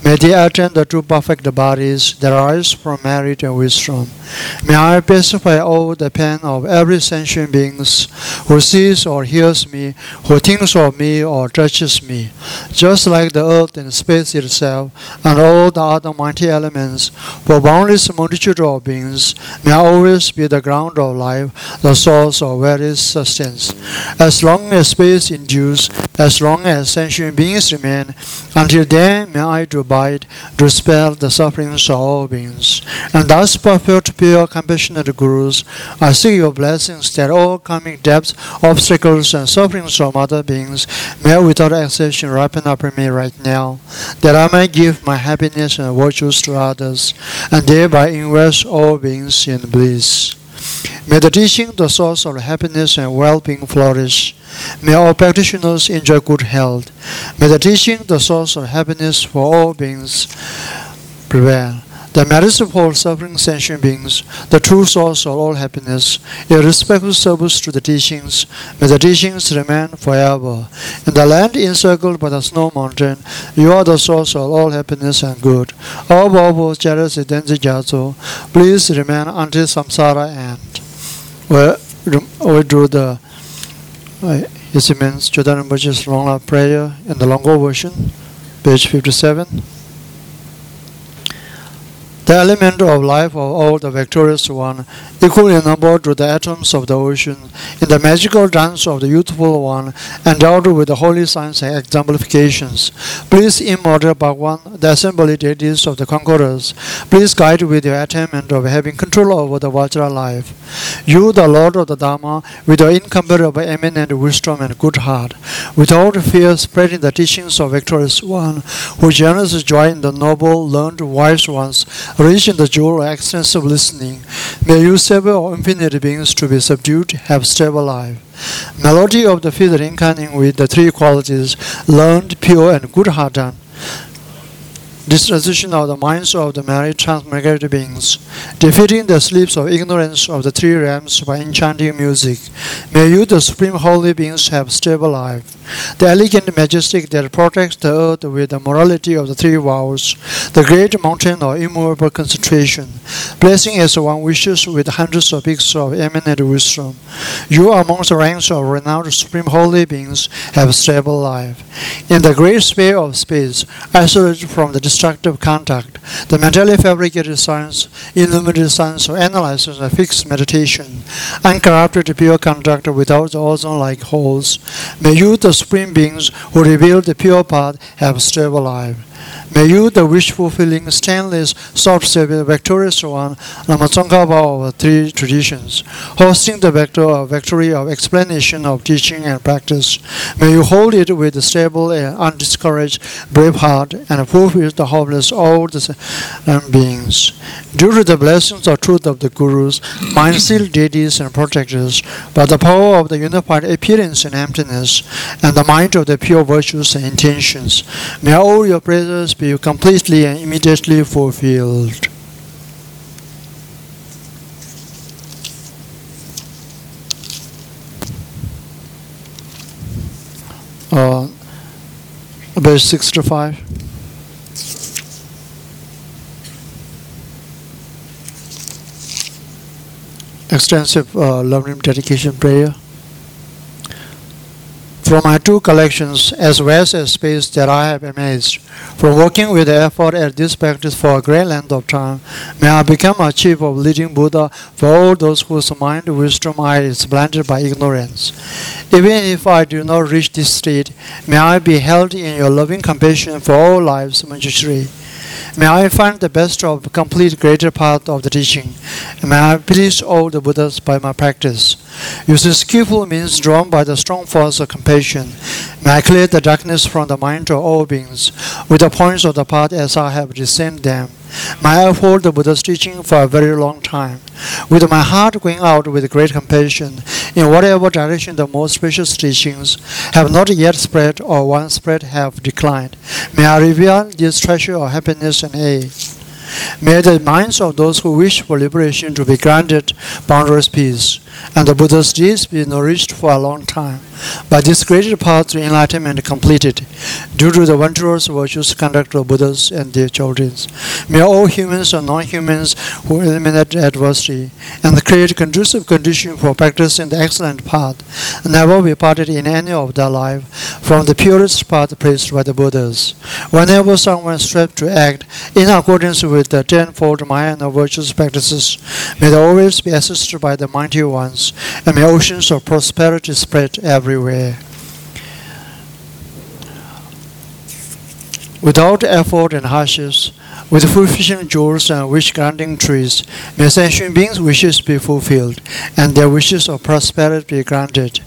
May they attain the two perfect bodies that arise from merit and wisdom. May I pacify all the pain of every sentient beings who sees or hears me, who thinks of me or touches me. Just like the earth and space itself, and all the other mighty elements, for boundless multitude of beings, may always be the ground of life, the source of various sustenance. As long as space endures, as long as sentient beings remain, until then may I do abide, to spare the sufferings of all beings. And thus, perfect, pure, compassionate Gurus, I seek your blessings that all coming debts, obstacles, and sufferings from other beings may without exception ripen up in me right now, that I may give my happiness and virtues to others, and thereby invest all beings in bliss. May the teaching, the source of happiness and well-being flourish. May all practitioners enjoy good health. May the teaching, the source of happiness for all beings prevail. The medicine for all suffering sentient beings, the true source of all happiness, irrespective of service to the teachings, may the teachings remain forever. In the land encircled by the snow mountain, you are the source of all happiness and good. O Babo Charas Denzi please remain until samsara end. We, we do the uh, His means Choden Rinpoche's long prayer in the longer version, page 57. The element of life of all the victorious one, equal in number to the atoms of the ocean, in the magical dance of the youthful one, endowed with the holy signs and exemplifications. Please, immortal Bhagwan, the assembly deities of the conquerors, please guide with your attainment of having control over the Vajra life. You, the Lord of the Dharma, with your incomparable eminent wisdom and good heart, without fear spreading the teachings of victorious one, who generously join the noble, learned, wise ones, rich in the jewel of extensive listening. May you save all infinite beings to be subdued, have stable life. Melody of the fifth incarnating with the three qualities, learned, pure, and good-hearted. Disposition of the minds of the married transmigrated beings, defeating the sleeps of ignorance of the three realms by enchanting music. May you, the supreme holy beings, have stable life. The elegant majestic that protects the earth with the morality of the three vows, the great mountain of immovable concentration, blessing as one wishes with hundreds of peaks of eminent wisdom. You amongst the ranks of renowned supreme holy beings have stable life. In the great sphere of space, isolated from the destructive contact, the mentally fabricated science, illuminated science of analysis and fixed meditation, uncorrupted pure contact without the ozone-like holes. May you, the supreme beings who reveal the pure path, have stable life. May you, the wish fulfilling, stainless, soft savior, victorious one, Lama Tsongkhapa of three traditions, hosting the vector of victory of explanation of teaching and practice. May you hold it with a stable and undiscouraged, brave heart, and fulfill the hopeless all the um, beings. Due to the blessings of truth of the Gurus, mind sealed deities and protectors, by the power of the unified appearance and emptiness, and the mind of the pure virtues and intentions, may all your prayers be completely and immediately fulfilled. Uh, verse 65. Extensive uh, loving dedication prayer. From my two collections, as well as space that I have amazed, from working with effort at this practice for a great length of time, may I become a chief of leading Buddha for all those whose mind wisdom is blinded by ignorance. Even if I do not reach this state, may I be held in your loving compassion for all lives, Manjushri. May I find the best of complete greater part of the teaching. May I please all the Buddhas by my practice. Using skillful means drawn by the strong force of compassion. May I clear the darkness from the mind of all beings with the points of the path as I have discerned them. May I hold the Buddha's teaching for a very long time, with my heart going out with great compassion in whatever direction the most precious teachings have not yet spread or once spread have declined. May I reveal this treasure of happiness and aid. May the minds of those who wish for liberation to be granted boundless peace, and the Buddha's deeds be nourished for a long time. By this greater path to enlightenment completed, due to the wondrous virtuous conduct of Buddhas and their children. May all humans and non-humans who eliminate adversity and create conducive conditions for practicing the excellent path never be parted in any of their life from the purest path praised by the Buddhas. Whenever someone strives to act in accordance with the tenfold Maya and virtuous practices, may they always be assisted by the mighty ones, and may oceans of prosperity spread everywhere. Without effort and hardships, with fulfilling jewels and wish granting trees, may sentient beings' wishes be fulfilled, and their wishes of prosperity be granted.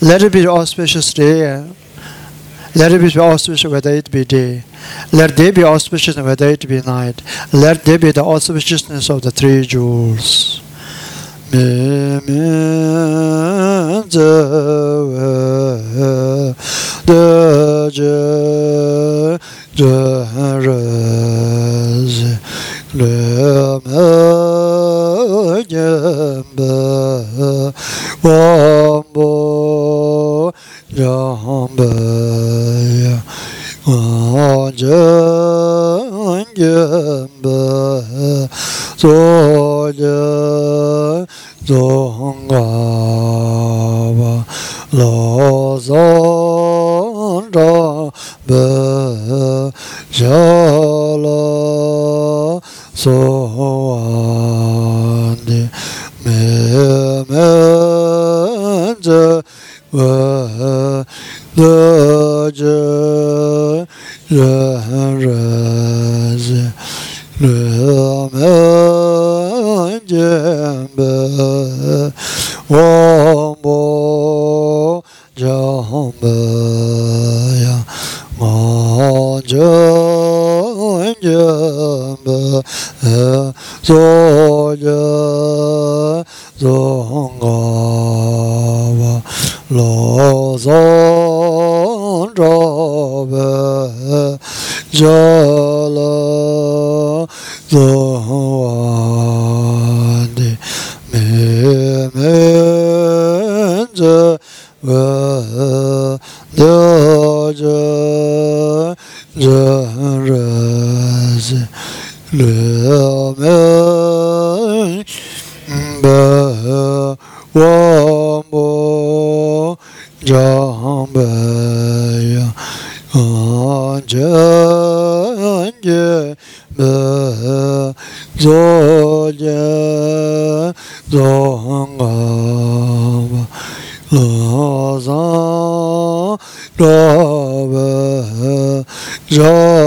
Let it be auspicious day, let it be auspicious whether it be day. Let there be auspicious whether it be night. Let there be the auspiciousness of the three jewels. 江北呀啊江南江北走进中国吧啦索啦索啊的北美洲 ve dacı rehrez rümen cembe jia zhe